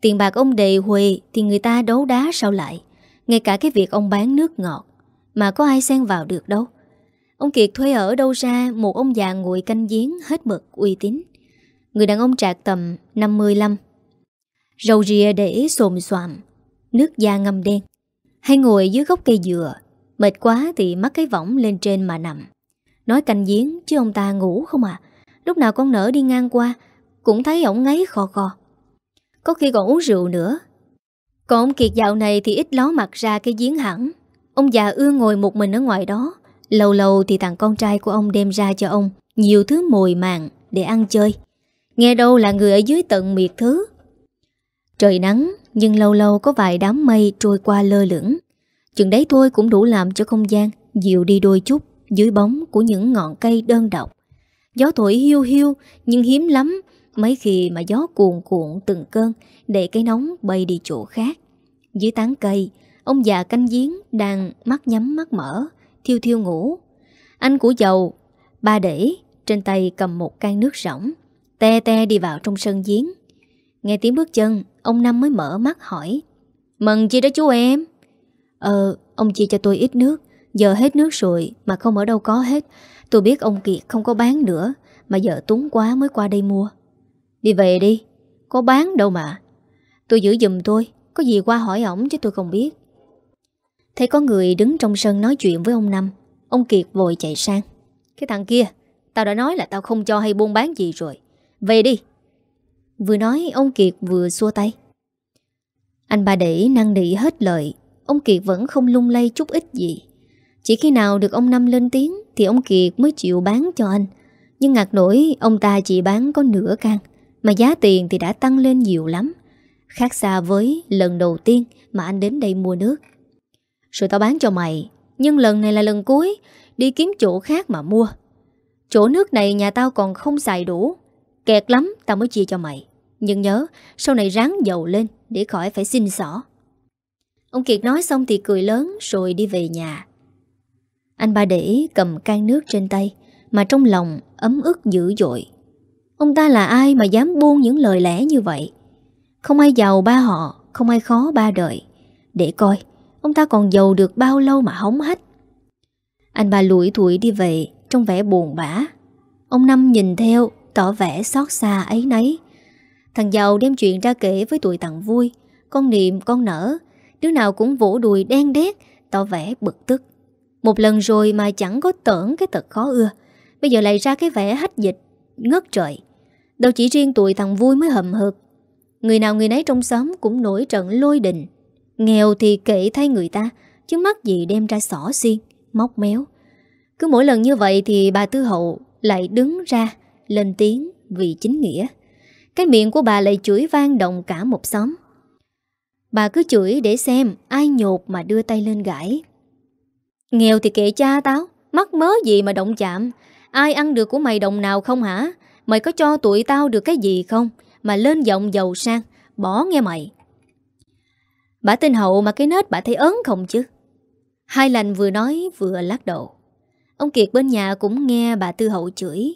Tiền bạc ông đề huề thì người ta đấu đá sao lại? Ngay cả cái việc ông bán nước ngọt Mà có ai xen vào được đâu. Ông Kiệt thuê ở đâu ra một ông già ngồi canh giếng hết mực uy tín. Người đàn ông trạc tầm 55 Râu rìa để xồm xoàm, Nước da ngâm đen. Hay ngồi dưới gốc cây dừa, Mệt quá thì mắc cái võng lên trên mà nằm. Nói canh giếng chứ ông ta ngủ không à. Lúc nào con nở đi ngang qua, Cũng thấy ổng ngáy khò khò. Có khi còn uống rượu nữa. Còn ông Kiệt dạo này thì ít ló mặt ra cái giếng hẳn. Ông già ưa ngồi một mình ở ngoài đó. Lâu lâu thì thằng con trai của ông đem ra cho ông Nhiều thứ mồi màng để ăn chơi. Nghe đâu là người ở dưới tận miệt thứ. Trời nắng, Nhưng lâu lâu có vài đám mây trôi qua lơ lửng. Chừng đấy thôi cũng đủ làm cho không gian Dịu đi đôi chút Dưới bóng của những ngọn cây đơn độc. Gió thổi hiu hiu, Nhưng hiếm lắm Mấy khi mà gió cuồn cuộn từng cơn, Để cái nóng bay đi chỗ khác. Dưới tán cây, Ông già canh giếng đang mắt nhắm mắt mở, Thiêu thiêu ngủ. Anh của giàu, Ba để Trên tay cầm một can nước rỗng, Te te đi vào trong sân giếng. Nghe tiếng bước chân, Ông Năm mới mở mắt hỏi, Mừng chi đó chú em? Ờ ông chia cho tôi ít nước, Giờ hết nước rồi mà không ở đâu có hết. Tôi biết ông Kiệt không có bán nữa, Mà giờ túng quá mới qua đây mua. Đi về đi, Có bán đâu mà. Tôi giữ giùm tôi, Có gì qua hỏi ổng chứ tôi không biết. Thấy có người đứng trong sân nói chuyện với ông Năm, Ông Kiệt vội chạy sang. Cái thằng kia, Tao đã nói là tao không cho hay buôn bán gì rồi. Về đi. Vừa nói, ông Kiệt vừa xua tay. Anh ba để năng nỉ hết lời, Ông Kiệt vẫn không lung lay chút ít gì. Chỉ khi nào được ông Năm lên tiếng Thì ông Kiệt mới chịu bán cho anh. Nhưng ngạc nổi, ông ta chỉ bán có nửa can. Mà giá tiền thì đã tăng lên nhiều lắm. Khác xa với lần đầu tiên Mà anh đến đây mua nước. Rồi tao bán cho mày, Nhưng lần này là lần cuối, Đi kiếm chỗ khác mà mua. Chỗ nước này nhà tao còn không xài đủ. Kẹt lắm, tao mới chia cho mày. Nhưng nhớ, sau này ráng dầu lên Để khỏi phải xin xỏ. Ông Kiệt nói xong thì cười lớn Rồi đi về nhà. Anh ba để cầm can nước trên tay, Mà trong lòng ấm ức dữ dội. Ông ta là ai mà dám buông những lời lẽ như vậy Không ai giàu ba họ không ai khó ba đời. Để coi, ông ta còn giàu được bao lâu mà hóng hách. Anh ba lủi thủi đi về, trong vẻ buồn bã. Ông Năm nhìn theo, tỏ vẻ xót xa ấy nấy. Thằng giàu đem chuyện ra kể với tụi tặng vui. Con niệm, con nở, đứa nào cũng vỗ đùi đen đét, tỏ vẻ bực tức. Một lần rồi mà chẳng có tưởng cái tật khó ưa. Bây giờ lại ra cái vẻ hách dịch, ngất trời. Đâu chỉ riêng tuổi thằng vui mới hầm hực. Người nào người nấy trong xóm cũng nổi trận lôi đình. Nghèo thì kệ thay người ta, chứ mắc gì đem ra xỏ xiên, móc méo. Cứ mỗi lần như vậy thì bà Tư Hậu lại đứng ra, lên tiếng vì chính nghĩa. Cái miệng của bà lại chửi vang động cả một xóm. Bà cứ chửi để xem ai nhột mà đưa tay lên gãi. Nghèo thì kệ cha tao, mắc mớ gì mà động chạm. Ai ăn được của mày đồng nào không hả? Mày có cho tụi tao được cái gì không? Mà lên giọng giàu sang, bỏ nghe mày. Bà tên hậu mà cái nết bà thấy ớn không chứ? Hai lành vừa nói vừa lắc đầu. Ông Kiệt bên nhà cũng nghe bà Tư Hậu chửi.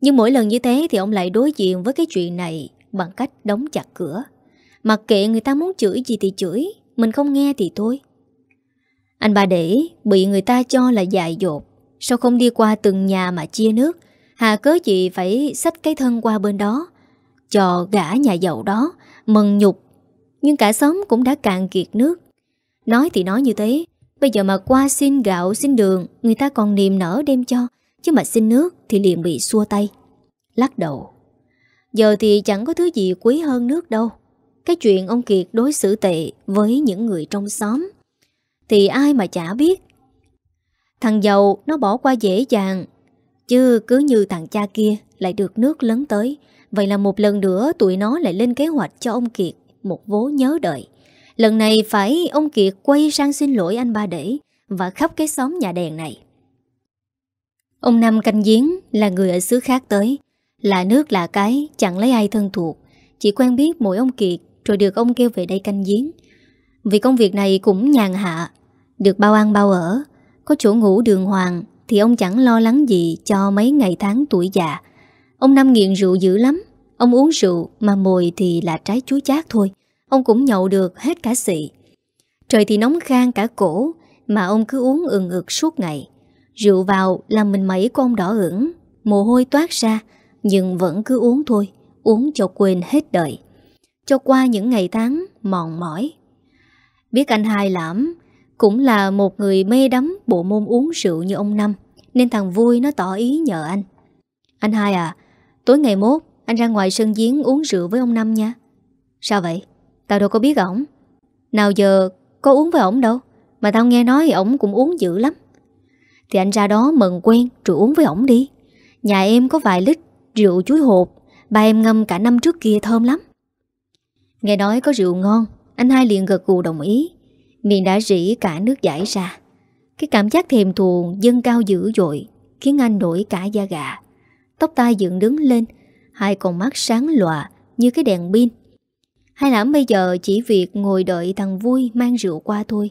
Nhưng mỗi lần như thế thì ông lại đối diện với cái chuyện này bằng cách đóng chặt cửa. Mặc kệ người ta muốn chửi gì thì chửi, mình không nghe thì thôi. Anh bà để bị người ta cho là dài dột, sao không đi qua từng nhà mà chia nước, hà cớ chị phải xách cái thân qua bên đó, cho gã nhà giàu đó, mừng nhục. Nhưng cả xóm cũng đã cạn kiệt nước. Nói thì nói như thế, bây giờ mà qua xin gạo xin đường, người ta còn niềm nở đem cho, chứ mà xin nước thì liền bị xua tay. Lắc đầu. Giờ thì chẳng có thứ gì quý hơn nước đâu. Cái chuyện ông Kiệt đối xử tệ với những người trong xóm Thì ai mà chả biết Thằng giàu nó bỏ qua dễ dàng Chứ cứ như thằng cha kia lại được nước lớn tới. Vậy là một lần nữa tụi nó lại lên kế hoạch cho ông Kiệt một vố nhớ đợi. Lần này phải ông Kiệt quay sang xin lỗi anh ba để Và khắp cái xóm nhà đèn này. Ông Năm canh giếng là người ở xứ khác tới. Là nước là cái, chẳng lấy ai thân thuộc. Chỉ quen biết mỗi ông Kiệt rồi được ông kêu về đây canh giếng. Vì công việc này cũng nhàn hạ, Được bao ăn bao ở, Có chỗ ngủ đường hoàng thì ông chẳng lo lắng gì cho mấy ngày tháng tuổi già. Ông Năm nghiện rượu dữ lắm. Ông uống rượu mà mùi thì là trái chuối chát thôi. Ông cũng nhậu được hết cả xị. Trời thì nóng khang cả cổ, Mà ông cứ uống ừng ực suốt ngày. Rượu vào làm mình mấy con đỏ ửng. Mồ hôi toát ra, Nhưng vẫn cứ uống thôi, Uống cho quên hết đời. Cho qua những ngày tháng mòn mỏi. Biết anh hai lãm cũng là một người mê đắm bộ môn uống rượu như ông Năm, nên thằng vui nó tỏ ý nhờ anh. Anh hai à, tối ngày mốt anh ra ngoài sân giếng uống rượu với ông Năm nha. Sao vậy? Tao đâu có biết à ổng. Nào giờ có uống với ổng đâu, mà tao nghe nói ổng cũng uống dữ lắm. Thì anh ra đó mừng quen rồi uống với ổng đi. Nhà em có vài lít rượu chuối hộp, ba em ngâm cả năm trước kia thơm lắm. Nghe nói có rượu ngon Anh hai liền gật gù đồng ý Miệng đã rỉ cả nước giải ra. Cái cảm giác thèm thuồng dâng cao dữ dội, Khiến anh nổi cả da gà. Tóc tai dựng đứng lên, Hai con mắt sáng lòa Như cái đèn pin. Hai lãm bây giờ chỉ việc ngồi đợi thằng vui Mang rượu qua thôi,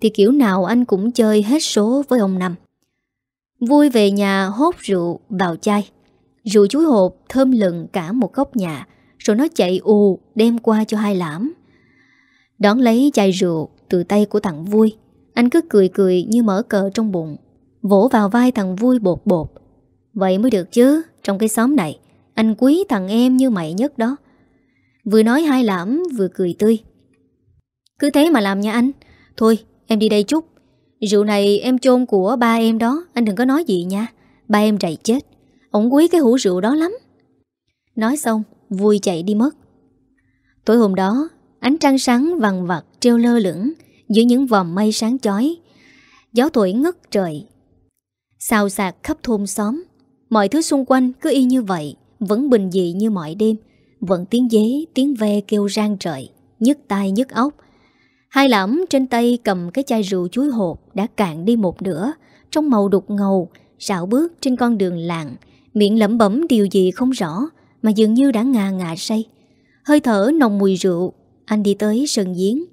Thì kiểu nào anh cũng chơi hết số với ông Năm. Vui về nhà hốt rượu vào chai. Rượu chuối hộp thơm lừng cả một góc nhà, rồi nó chạy ù đem qua cho hai lãm. Đón lấy chai rượu từ tay của thằng Vui. Anh cứ cười cười như mở cờ trong bụng Vỗ vào vai thằng Vui bột bột. Vậy mới được chứ Trong cái xóm này Anh quý thằng em như mày nhất đó. Vừa nói hai lãm vừa cười tươi. Cứ thế mà làm nha anh. Thôi em đi đây chút. Rượu này em chôn của ba em đó Anh đừng có nói gì nha. Ba em rầy chết. Ông quý cái hũ rượu đó lắm. Nói xong vui chạy đi mất. Tối hôm đó, ánh trăng sáng vằn vặt treo lơ lửng giữa những vòm mây sáng chói. Gió thổi ngất trời. Xào xạc khắp thôn xóm, mọi thứ xung quanh cứ y như vậy, vẫn bình dị như mọi đêm, vẫn tiếng dế, tiếng ve kêu rang trời, nhức tai nhức óc. Hai lãm trên tay cầm cái chai rượu chuối hộp đã cạn đi một nửa, trong màu đục ngầu, rảo bước trên con đường làng, miệng lẩm bẩm điều gì không rõ, mà dường như đã ngà ngà say. Hơi thở nồng mùi rượu, anh đi tới sân giếng.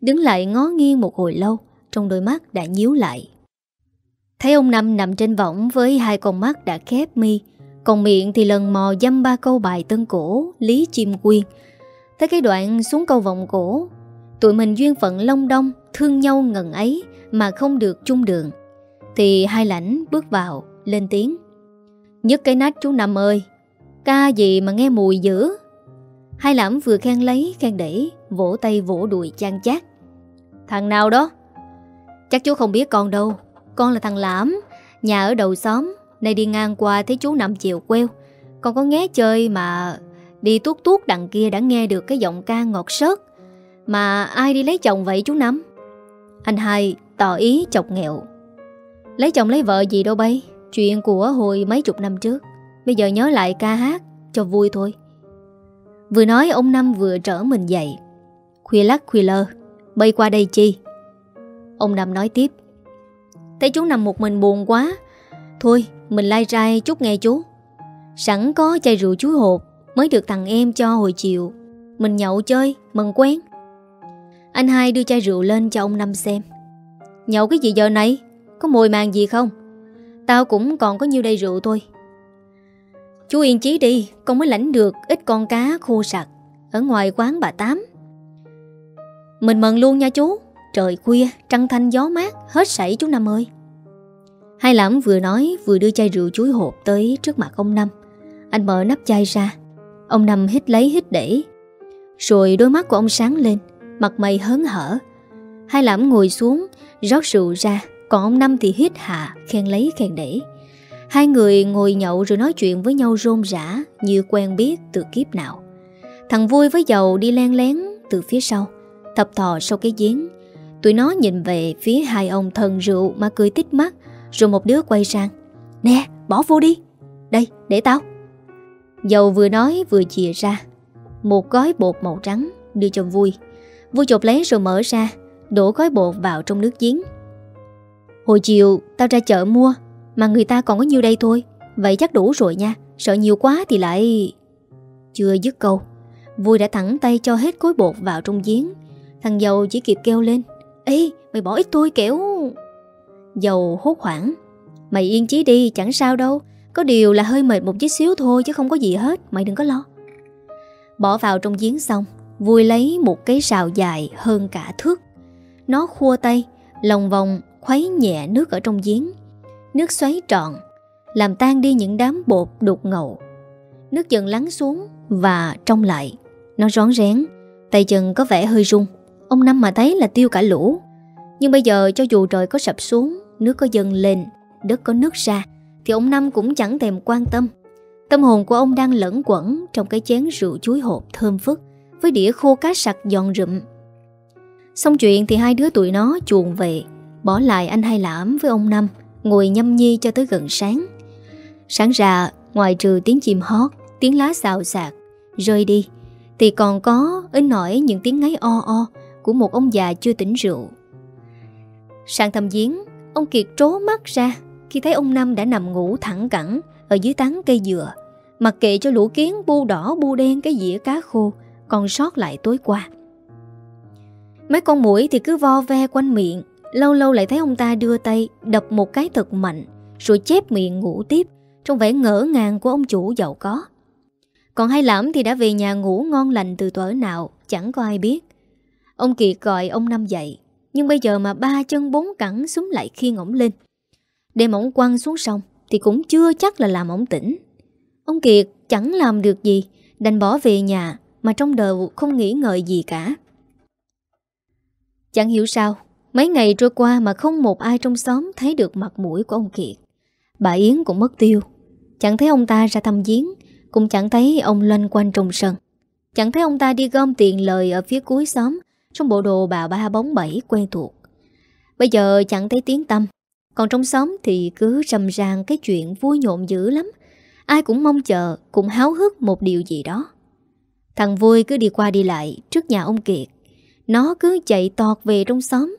Đứng lại ngó nghiêng một hồi lâu, trong đôi mắt đã nhíu lại. Thấy ông Năm nằm trên võng với hai con mắt đã khép mi, còn miệng thì lần mò dăm ba câu bài tân cổ Lý Chim Quyên. Thấy cái đoạn xuống câu vọng cổ, Tụi mình duyên phận long đông Thương nhau ngần ấy Mà không được chung đường Thì hai lãnh bước vào Lên tiếng Nhất cái nách chú Năm ơi Ca gì mà nghe mùi dữ Hai lãm vừa khen lấy khen để Vỗ tay vỗ đùi chan chát Thằng nào đó? Chắc chú không biết con đâu. Con là thằng lãm, Nhà ở đầu xóm. Nay đi ngang qua thấy chú nằm chiều queo. Con có nghe chơi mà Đi tuốt tuốt đằng kia đã nghe được cái giọng ca ngọt sớt. Mà ai đi lấy chồng vậy chú Năm? Anh hai tỏ ý chọc nghẹo. Lấy chồng lấy vợ gì đâu bay? Chuyện của hồi mấy chục năm trước. Bây giờ nhớ lại ca hát, Cho vui thôi. Vừa nói ông Năm vừa trở mình dậy. Khuya lắc khuya lơ. Bay qua đây chi? Ông Năm nói tiếp. Thấy chú nằm một mình buồn quá. Thôi mình lai rai chút nghe chú. Sẵn có chai rượu chú hộp Mới được thằng em cho hồi chiều. Mình nhậu chơi, mừng quen. Anh hai đưa chai rượu lên cho ông Năm xem. Nhậu cái gì giờ này? Có mùi màng gì không? Tao cũng còn có nhiêu đây rượu thôi. Chú yên chí đi Con mới lãnh được ít con cá khô sặc. Ở ngoài quán bà Tám. Mình mừng luôn nha chú. Trời khuya, trăng thanh gió mát Hết sảy chú Năm ơi. Hai lãm vừa nói vừa đưa chai rượu chuối hộp tới trước mặt ông Năm Anh mở nắp chai ra. Ông Năm hít lấy hít để. Rồi đôi mắt của ông sáng lên Mặt mày hớn hở. Hai lãm ngồi xuống Rót rượu ra Còn ông Năm thì hít hạ Khen lấy khen để. Hai người ngồi nhậu rồi nói chuyện với nhau rôm rã Như quen biết từ kiếp nào. Thằng vui với dầu đi len lén Từ phía sau. Thập thò sau cái giếng. Tụi nó nhìn về phía hai ông thần rượu Mà cười tít mắt, Rồi một đứa quay sang. Nè, bỏ vô đi. Đây, để tao. Dầu vừa nói vừa chìa ra. Một gói bột màu trắng đưa cho vui. Vui chột lấy rồi mở ra, Đổ gói bột vào trong nước giếng. Hồi chiều, tao ra chợ mua, Mà người ta còn có nhiêu đây thôi. Vậy chắc đủ rồi nha, Sợ nhiều quá thì lại Chưa dứt câu, Vui đã thẳng tay cho hết cối bột vào trong giếng. Thằng dầu chỉ kịp kêu lên, Ê, mày bỏ ít tôi kẻo Dầu hốt hoảng, Mày yên chí đi, chẳng sao đâu, Có điều là hơi mệt một chút xíu thôi Chứ không có gì hết, Mày đừng có lo. Bỏ vào trong giếng xong Vui lấy một cái rào dài hơn cả thước. Nó khua tay, Lòng vòng khuấy nhẹ nước ở trong giếng. Nước xoáy trọn, Làm tan đi những đám bột đục ngầu. Nước dần lắng xuống Và trong lại, Nó rón rén, Tay chân có vẻ hơi rung. Ông Năm mà thấy là tiêu cả lũ. Nhưng bây giờ cho dù trời có sập xuống, Nước có dâng lên, Đất có nước ra, Thì ông Năm cũng chẳng thèm quan tâm. Tâm hồn của ông đang lẫn quẩn Trong cái chén rượu chuối hộp thơm phức, Với đĩa khô cá sặc giòn rụm. Xong chuyện thì hai đứa tụi nó chuồn về, Bỏ lại anh hai lãm với ông Năm, Ngồi nhâm nhi cho tới gần sáng. Sáng ra, Ngoài trừ tiếng chim hót, Tiếng lá xào xạc, Rơi đi, Thì còn có, ít nổi những tiếng ngáy o o của một ông già chưa tỉnh rượu. Sang thăm giếng, Ông Kiệt trố mắt ra Khi thấy ông Năm đã nằm ngủ thẳng cẳng Ở dưới tán cây dừa, Mặc kệ cho lũ kiến bu đỏ bu đen Cái dĩa cá khô, Còn sót lại tối qua. Mấy con mũi thì cứ vo ve quanh miệng, Lâu lâu lại thấy ông ta đưa tay Đập một cái thật mạnh, Rồi chép miệng ngủ tiếp Trong vẻ ngỡ ngàng của ông chủ giàu có. Còn hai lãm thì đã về nhà ngủ ngon lành từ tuổi nào, Chẳng có ai biết. Ông Kiệt gọi ông Năm dậy Nhưng bây giờ mà ba chân bốn cẳng súng lại khiêng ổng lên Đem ổng quăng xuống sông Thì cũng chưa chắc là làm ổng tỉnh Ông Kiệt chẳng làm được gì Đành bỏ về nhà Mà trong đầu không nghĩ ngợi gì cả Chẳng hiểu sao Mấy ngày trôi qua mà không một ai trong xóm thấy được mặt mũi của ông Kiệt. Bà Yến cũng mất tiêu. Chẳng thấy ông ta ra thăm giếng, cũng chẳng thấy ông loanh quanh trong sân. Chẳng thấy ông ta đi gom tiền lời ở phía cuối xóm, trong bộ đồ bà ba bóng bẩy quen thuộc. Bây giờ chẳng thấy tiếng tâm, còn trong xóm thì cứ rầm ràng cái chuyện vui nhộn dữ lắm. Ai cũng mong chờ, cũng háo hức một điều gì đó. Thằng vui cứ đi qua đi lại trước nhà ông Kiệt. Nó cứ chạy tọt về trong xóm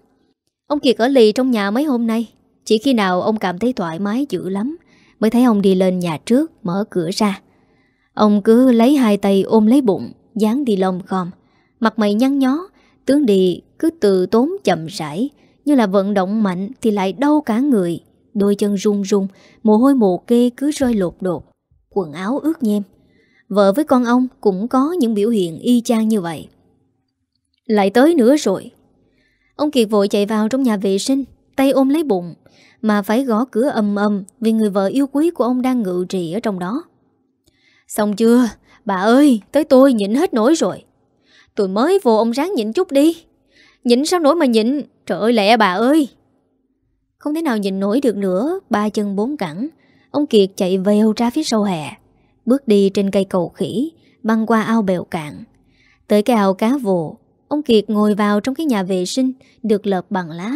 Ông Kiệt ở lì trong nhà mấy hôm nay Chỉ khi nào ông cảm thấy thoải mái dữ lắm Mới thấy ông đi lên nhà trước Mở cửa ra Ông cứ lấy hai tay ôm lấy bụng dán đi lông khom Mặt mày nhăn nhó Tướng đi cứ từ tốn chậm rãi, Như là vận động mạnh Thì lại đau cả người. Đôi chân run run, Mồ hôi mồ kê cứ rơi lột đột. Quần áo ướt nhem. Vợ với con ông cũng có những biểu hiện y chang như vậy. Lại tới nữa rồi. Ông Kiệt vội chạy vào trong nhà vệ sinh, Tay ôm lấy bụng, Mà phải gõ cửa ầm ầm Vì người vợ yêu quý của ông đang ngự trị ở trong đó. Xong chưa? Bà ơi, tới tôi nhịn hết nổi rồi. Tôi mới vô ông ráng nhịn chút đi. Nhịn sao nổi mà nhịn? Trời ơi, lẹ bà ơi. Không thể nào nhịn nổi được nữa. Ba chân bốn cẳng. Ông Kiệt chạy vèo ra phía sau hè. Bước đi trên cây cầu khỉ, Băng qua ao bèo cạn. Tới cái ao cá vồ, Ông Kiệt ngồi vào trong cái nhà vệ sinh, Được lợp bằng lá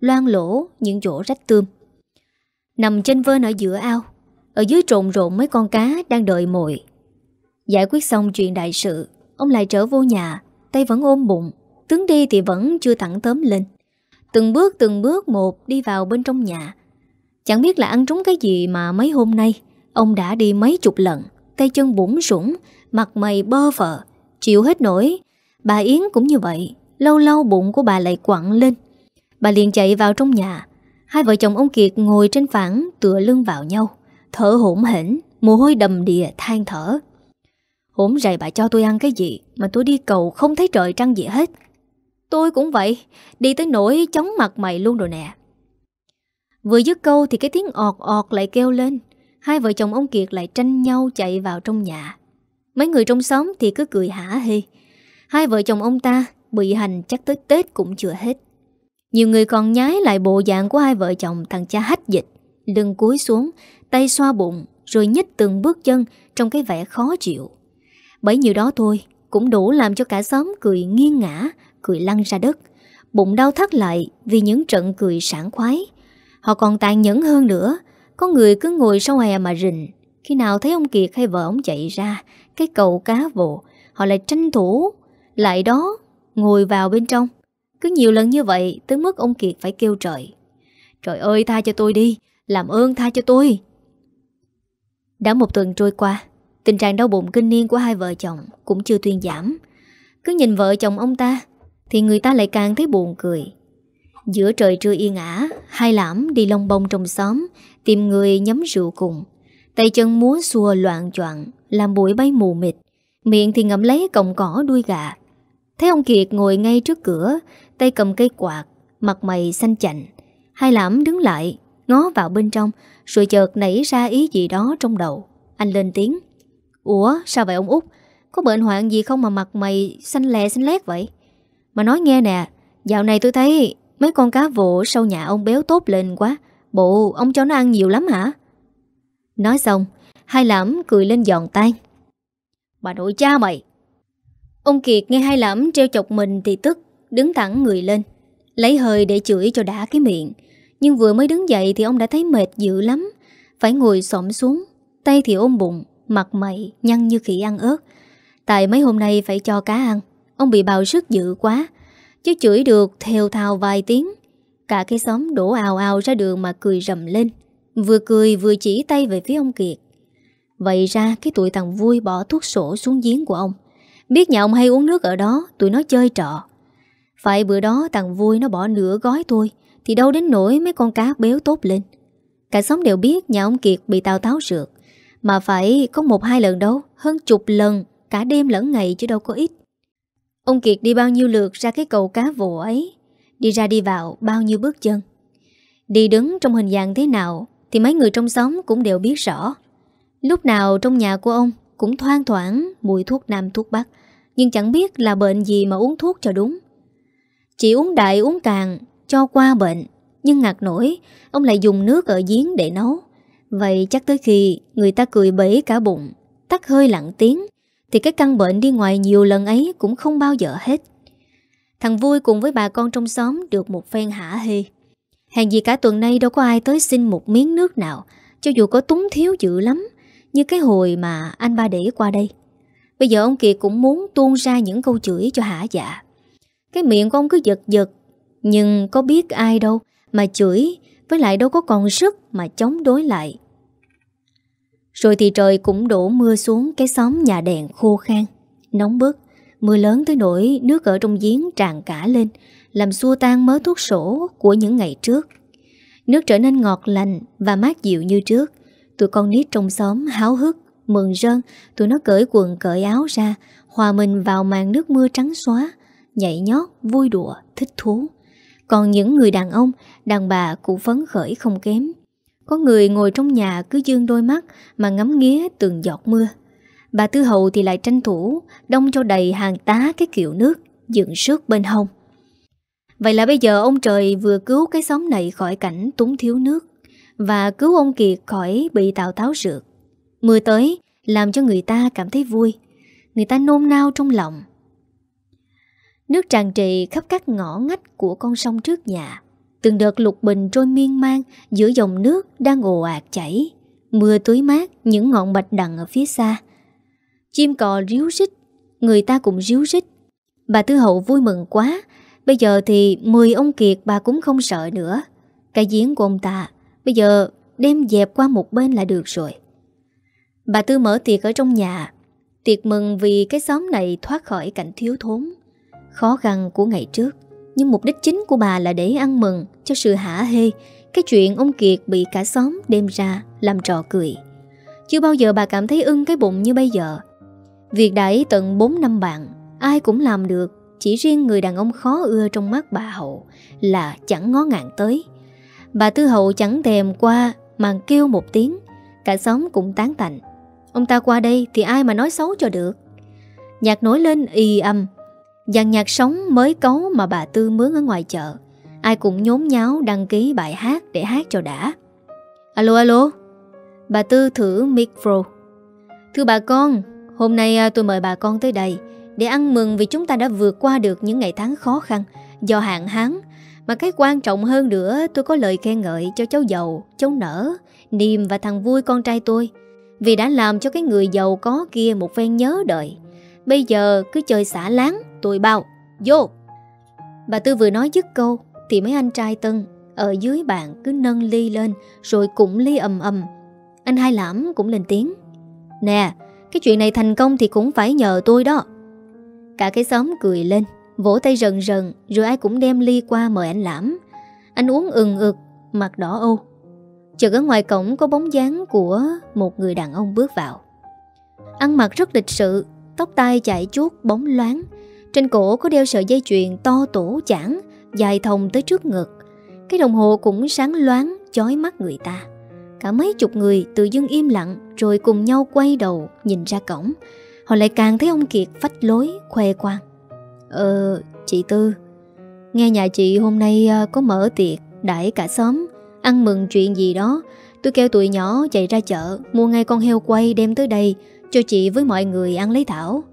Loan lỗ những chỗ rách tươm. Nằm trên vơn ở giữa ao, Ở dưới trộn rộn mấy con cá đang đợi mồi. Giải quyết xong chuyện đại sự Ông lại trở vô nhà, Tay vẫn ôm bụng, Tướng đi thì vẫn chưa thẳng tóm lên. Từng bước từng bước một đi vào bên trong nhà. Chẳng biết là ăn trúng cái gì mà mấy hôm nay, Ông đã đi mấy chục lần, Tay chân bủng sủng Mặt mày bơ phờ, Chịu hết nổi. Bà Yến cũng như vậy, Lâu lâu bụng của bà lại quặn lên. Bà liền chạy vào trong nhà. Hai vợ chồng ông Kiệt ngồi trên phẳng Tựa lưng vào nhau, Thở hổn hển, Mồ hôi đầm đìa than thở. Hổn rày bà cho tôi ăn cái gì Mà tôi đi cầu không thấy trời trăng gì hết. Tôi cũng vậy Đi tới nỗi chóng mặt mày luôn rồi nè. Vừa dứt câu thì cái tiếng ọt ọt lại kêu lên. Hai vợ chồng ông Kiệt lại tranh nhau chạy vào trong nhà. Mấy người trong xóm thì cứ cười hả hê. Hai vợ chồng ông ta bị hành chắc tới Tết cũng chưa hết. Nhiều người còn nhái lại bộ dạng của hai vợ chồng thằng cha hách dịch. Lưng cúi xuống, tay xoa bụng Rồi nhích từng bước chân trong cái vẻ khó chịu. Bấy nhiêu đó thôi, Cũng đủ làm cho cả xóm cười nghiêng ngã Cười lăn ra đất. Bụng đau thắt lại vì những trận cười sảng khoái. Họ còn tàn nhẫn hơn nữa. Có người cứ ngồi sau hè mà rình. Khi nào thấy ông Kiệt hay vợ ông chạy ra, Cái cầu cá vồ, Họ lại tranh thủ Lại đó ngồi vào bên trong. Cứ nhiều lần như vậy Tới mức ông Kiệt phải kêu trời. Trời ơi, tha cho tôi đi, Làm ơn tha cho tôi. Đã một tuần trôi qua Tình trạng đau bụng kinh niên của hai vợ chồng Cũng chưa tuyên giảm. Cứ nhìn vợ chồng ông ta, Thì người ta lại càng thấy buồn cười. Giữa trời trưa yên ả, Hai lãm đi lông bông trong xóm, Tìm người nhắm rượu cùng. Tay chân múa xua loạn choạng, Làm bụi bay mù mịt. Miệng thì ngậm lấy cọng cỏ đuôi gà. Thấy ông Kiệt ngồi ngay trước cửa, Tay cầm cây quạt, Mặt mày xanh chạnh. Hai lãm đứng lại, Ngó vào bên trong, Rồi chợt nảy ra ý gì đó trong đầu. Anh lên tiếng. Ủa, sao vậy ông út? Có bệnh hoạn gì không mà mặt mày xanh lè xanh lét vậy? Mà nói nghe nè, Dạo này tôi thấy mấy con cá vỗ sau nhà ông béo tốt lên quá, Bộ ông cho nó ăn nhiều lắm hả? Nói xong, Hai lãm cười lên giòn tan. Bà nội cha mày! Ông Kiệt nghe hai lãm treo chọc mình thì tức, Đứng thẳng người lên, Lấy hơi để chửi cho đã cái miệng. Nhưng vừa mới đứng dậy thì ông đã thấy mệt dữ lắm, Phải ngồi xổm xuống, Tay thì ôm bụng. Mặt mày nhăn như khỉ ăn ớt. Tại mấy hôm nay phải cho cá ăn, Ông bị bào sức dữ quá, Chứ chửi được theo thào vài tiếng. Cả cái xóm đổ ào ào ra đường mà cười rầm lên, Vừa cười vừa chỉ tay về phía ông Kiệt. Vậy ra cái tụi thằng vui bỏ thuốc sổ xuống giếng của ông. Biết nhà ông hay uống nước ở đó, Tụi nó chơi trọ Phải bữa đó thằng vui nó bỏ nửa gói thôi, Thì đâu đến nỗi mấy con cá béo tốt lên. Cả xóm đều biết nhà ông Kiệt bị tào táo rượt. Mà phải có một hai lần đâu, Hơn chục lần, Cả đêm lẫn ngày chứ đâu có ít. Ông Kiệt đi bao nhiêu lượt ra cái cầu cá vồ ấy? Đi ra đi vào, bao nhiêu bước chân? Đi đứng trong hình dạng thế nào Thì mấy người trong xóm cũng đều biết rõ. Lúc nào trong nhà của ông Cũng thoang thoảng mùi thuốc nam thuốc bắc, Nhưng chẳng biết là bệnh gì mà uống thuốc cho đúng. Chỉ uống đại uống càng, Cho qua bệnh, Nhưng ngạc nổi, Ông lại dùng nước ở giếng để nấu. Vậy chắc tới khi người ta cười bể cả bụng, Tắt hơi lặng tiếng, Thì cái căn bệnh đi ngoài nhiều lần ấy Cũng không bao giờ hết. Thằng vui cùng với bà con trong xóm Được một phen hả hê. Hàng gì cả tuần nay đâu có ai tới xin một miếng nước nào, Cho dù có túng thiếu dữ lắm, Như cái hồi mà anh ba để qua đây. Bây giờ ông Kiệt cũng muốn tuôn ra những câu chửi cho hả dạ. Cái miệng của ông cứ giật giật, Nhưng có biết ai đâu Mà chửi với lại đâu có còn sức mà chống đối lại. Rồi thì trời cũng đổ mưa xuống Cái xóm nhà đèn khô khan. Nóng bức Mưa lớn tới nỗi nước ở trong giếng tràn cả lên Làm xua tan mớ thuốc sổ của những ngày trước. Nước trở nên ngọt lành và mát dịu như trước. Tụi con nít trong xóm háo hức, mừng rơn Tụi nó cởi quần cởi áo ra Hòa mình vào màn nước mưa trắng xóa nhảy nhót, vui đùa, thích thú. Còn những người đàn ông, đàn bà cũng phấn khởi không kém. Có người ngồi trong nhà cứ dương đôi mắt mà ngắm nghía từng giọt mưa. Bà Tư Hậu thì lại tranh thủ đông cho đầy hàng tá cái kiểu nước dựng sức bên hông. Vậy là bây giờ ông trời vừa cứu cái xóm này khỏi cảnh túng thiếu nước và cứu ông Kiệt khỏi bị Tào Táo rượt. Mưa tới làm cho người ta cảm thấy vui. Người ta nôn nao trong lòng. Nước tràn trì khắp các ngõ ngách của con sông trước nhà. Từng đợt lục bình trôi miên man giữa dòng nước đang ồ ạt chảy. Mưa tưới mát những ngọn bạch đằng ở phía xa. Chim cò ríu rít, người ta cũng ríu rít. Bà Tư Hậu vui mừng quá. Bây giờ thì 10 ông Kiệt bà cũng không sợ nữa. Cái giếng của ông ta bây giờ đem dẹp qua một bên là được rồi. Bà Tư mở tiệc ở trong nhà. Tiệc mừng vì cái xóm này thoát khỏi cảnh thiếu thốn. Khó khăn của ngày trước. Nhưng mục đích chính của bà là để ăn mừng cho sự hả hê cái chuyện ông Kiệt bị cả xóm đem ra làm trò cười. Chưa bao giờ bà cảm thấy ưng cái bụng như bây giờ. Việc đẩy tận 4 năm bạn, ai cũng làm được, chỉ riêng người đàn ông khó ưa trong mắt bà Hậu là chẳng ngó ngàng tới. Bà Tư Hậu chẳng thèm qua mà kêu một tiếng, cả xóm cũng tán tành Ông ta qua đây thì ai mà nói xấu cho được. Nhạc nổi lên y âm, dàn nhạc sống mới cấu mà bà Tư mướn ở ngoài chợ. Ai cũng nhốn nháo đăng ký bài hát để hát cho đã. Alo alo, bà Tư thử micro. Thưa bà con, Hôm nay à, tôi mời bà con tới đây để ăn mừng vì chúng ta đã vượt qua được những ngày tháng khó khăn do hạn hán. Mà cái quan trọng hơn nữa tôi có lời khen ngợi cho cháu giàu, cháu nở, Niềm và thằng vui con trai tôi. Vì đã làm cho cái người giàu có kia một phen nhớ đời. Bây giờ cứ chơi xả láng, tôi bao. Vô! Bà Tư vừa nói dứt câu thì mấy anh trai Tân ở dưới bàn cứ nâng ly lên rồi cũng ly ầm ầm. Anh hai lãm cũng lên tiếng. Nè, cái chuyện này thành công thì cũng phải nhờ tôi đó Cả cái xóm cười lên Vỗ tay rần rần Rồi ai cũng đem ly qua mời anh Lãm Anh uống ừng ực Mặt đỏ âu Chợt ở ngoài cổng có bóng dáng của Một người đàn ông bước vào Ăn mặc rất lịch sự Tóc tai chạy chuốt bóng loáng trên cổ có đeo sợi dây chuyền to tổ chẳng, Dài thòng tới trước ngực. Cái đồng hồ cũng sáng loáng Chói mắt người ta. Cả mấy chục người tự dưng im lặng Rồi cùng nhau quay đầu nhìn ra cổng. Họ lại càng thấy ông Kiệt phách lối Khoe khoang. Ờ chị Tư Nghe nhà chị hôm nay à, có mở tiệc Đãi cả xóm Ăn mừng chuyện gì đó. Tôi kêu tụi nhỏ chạy ra chợ Mua ngay con heo quay đem tới đây Cho chị với mọi người ăn lấy thảo.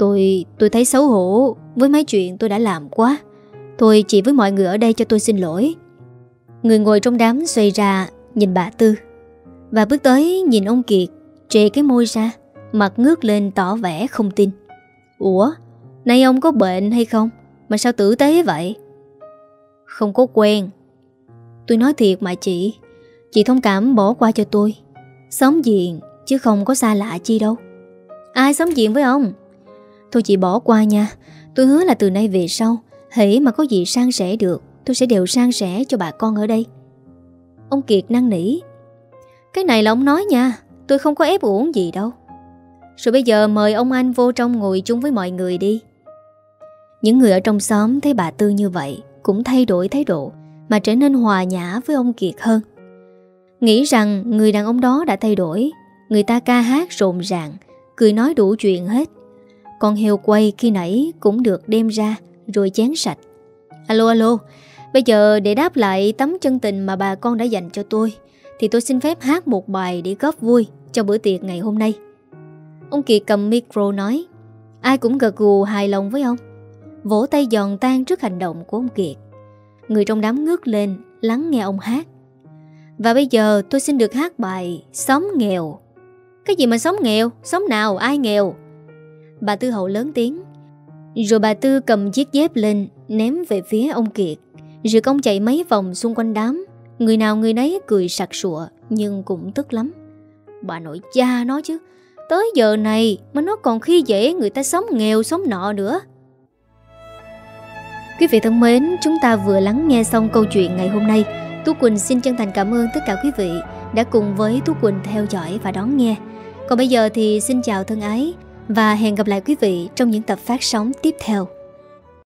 Tôi tôi thấy xấu hổ. Với mấy chuyện tôi đã làm quá Thôi chỉ với mọi người ở đây cho tôi xin lỗi. Người ngồi trong đám xoay ra, Nhìn bà Tư. Và bước tới, nhìn ông Kiệt, Trề cái môi ra, Mặt ngước lên tỏ vẻ không tin. Ủa, Nay ông có bệnh hay không? Mà sao tử tế vậy? Không có quen. Tôi nói thiệt mà chị Chị thông cảm bỏ qua cho tôi. Sống diện, chứ không có xa lạ chi đâu. Ai sống diện với ông? Thôi chị bỏ qua nha. Tôi hứa là từ nay về sau Hãy mà có gì sang sẻ được, Tôi sẽ đều sang sẻ cho bà con ở đây. Ông Kiệt năn nỉ. Cái này là ông nói nha, Tôi không có ép uổng gì đâu. Rồi bây giờ mời ông anh vô trong ngồi chung với mọi người đi. Những người ở trong xóm thấy bà Tư như vậy Cũng thay đổi thái độ Mà trở nên hòa nhã với ông Kiệt hơn. Nghĩ rằng người đàn ông đó đã thay đổi, Người ta ca hát rộn ràng, Cười nói đủ chuyện hết con heo quay khi nãy cũng được đem ra, Rồi chén sạch. Alo alo, Bây giờ để đáp lại tấm chân tình mà bà con đã dành cho tôi, Thì tôi xin phép hát một bài để góp vui cho bữa tiệc ngày hôm nay. Ông Kiệt cầm micro nói, Ai cũng gật gù hài lòng với ông. Vỗ tay giòn tan trước hành động của ông Kiệt. Người trong đám ngước lên, Lắng nghe ông hát. Và bây giờ tôi xin được hát bài Xóm nghèo. Cái gì mà xóm nghèo? Xóm nào? Ai nghèo? Bà Tư Hậu lớn tiếng. Rồi bà Tư cầm chiếc dép lên, Ném về phía ông Kiệt. Rồi công chạy mấy vòng xung quanh đám. Người nào người nấy cười sặc sụa, Nhưng cũng tức lắm. Bà nội cha nó chứ, Tới giờ này mà nó còn khi dễ người ta sống nghèo sống nọ nữa. Quý vị thân mến, Chúng ta vừa lắng nghe xong câu chuyện ngày hôm nay. Tú Quỳnh xin chân thành cảm ơn tất cả quý vị Đã cùng với Tú Quỳnh theo dõi và đón nghe. Còn bây giờ thì xin chào thân ái. Và hẹn gặp lại quý vị trong những tập phát sóng tiếp theo.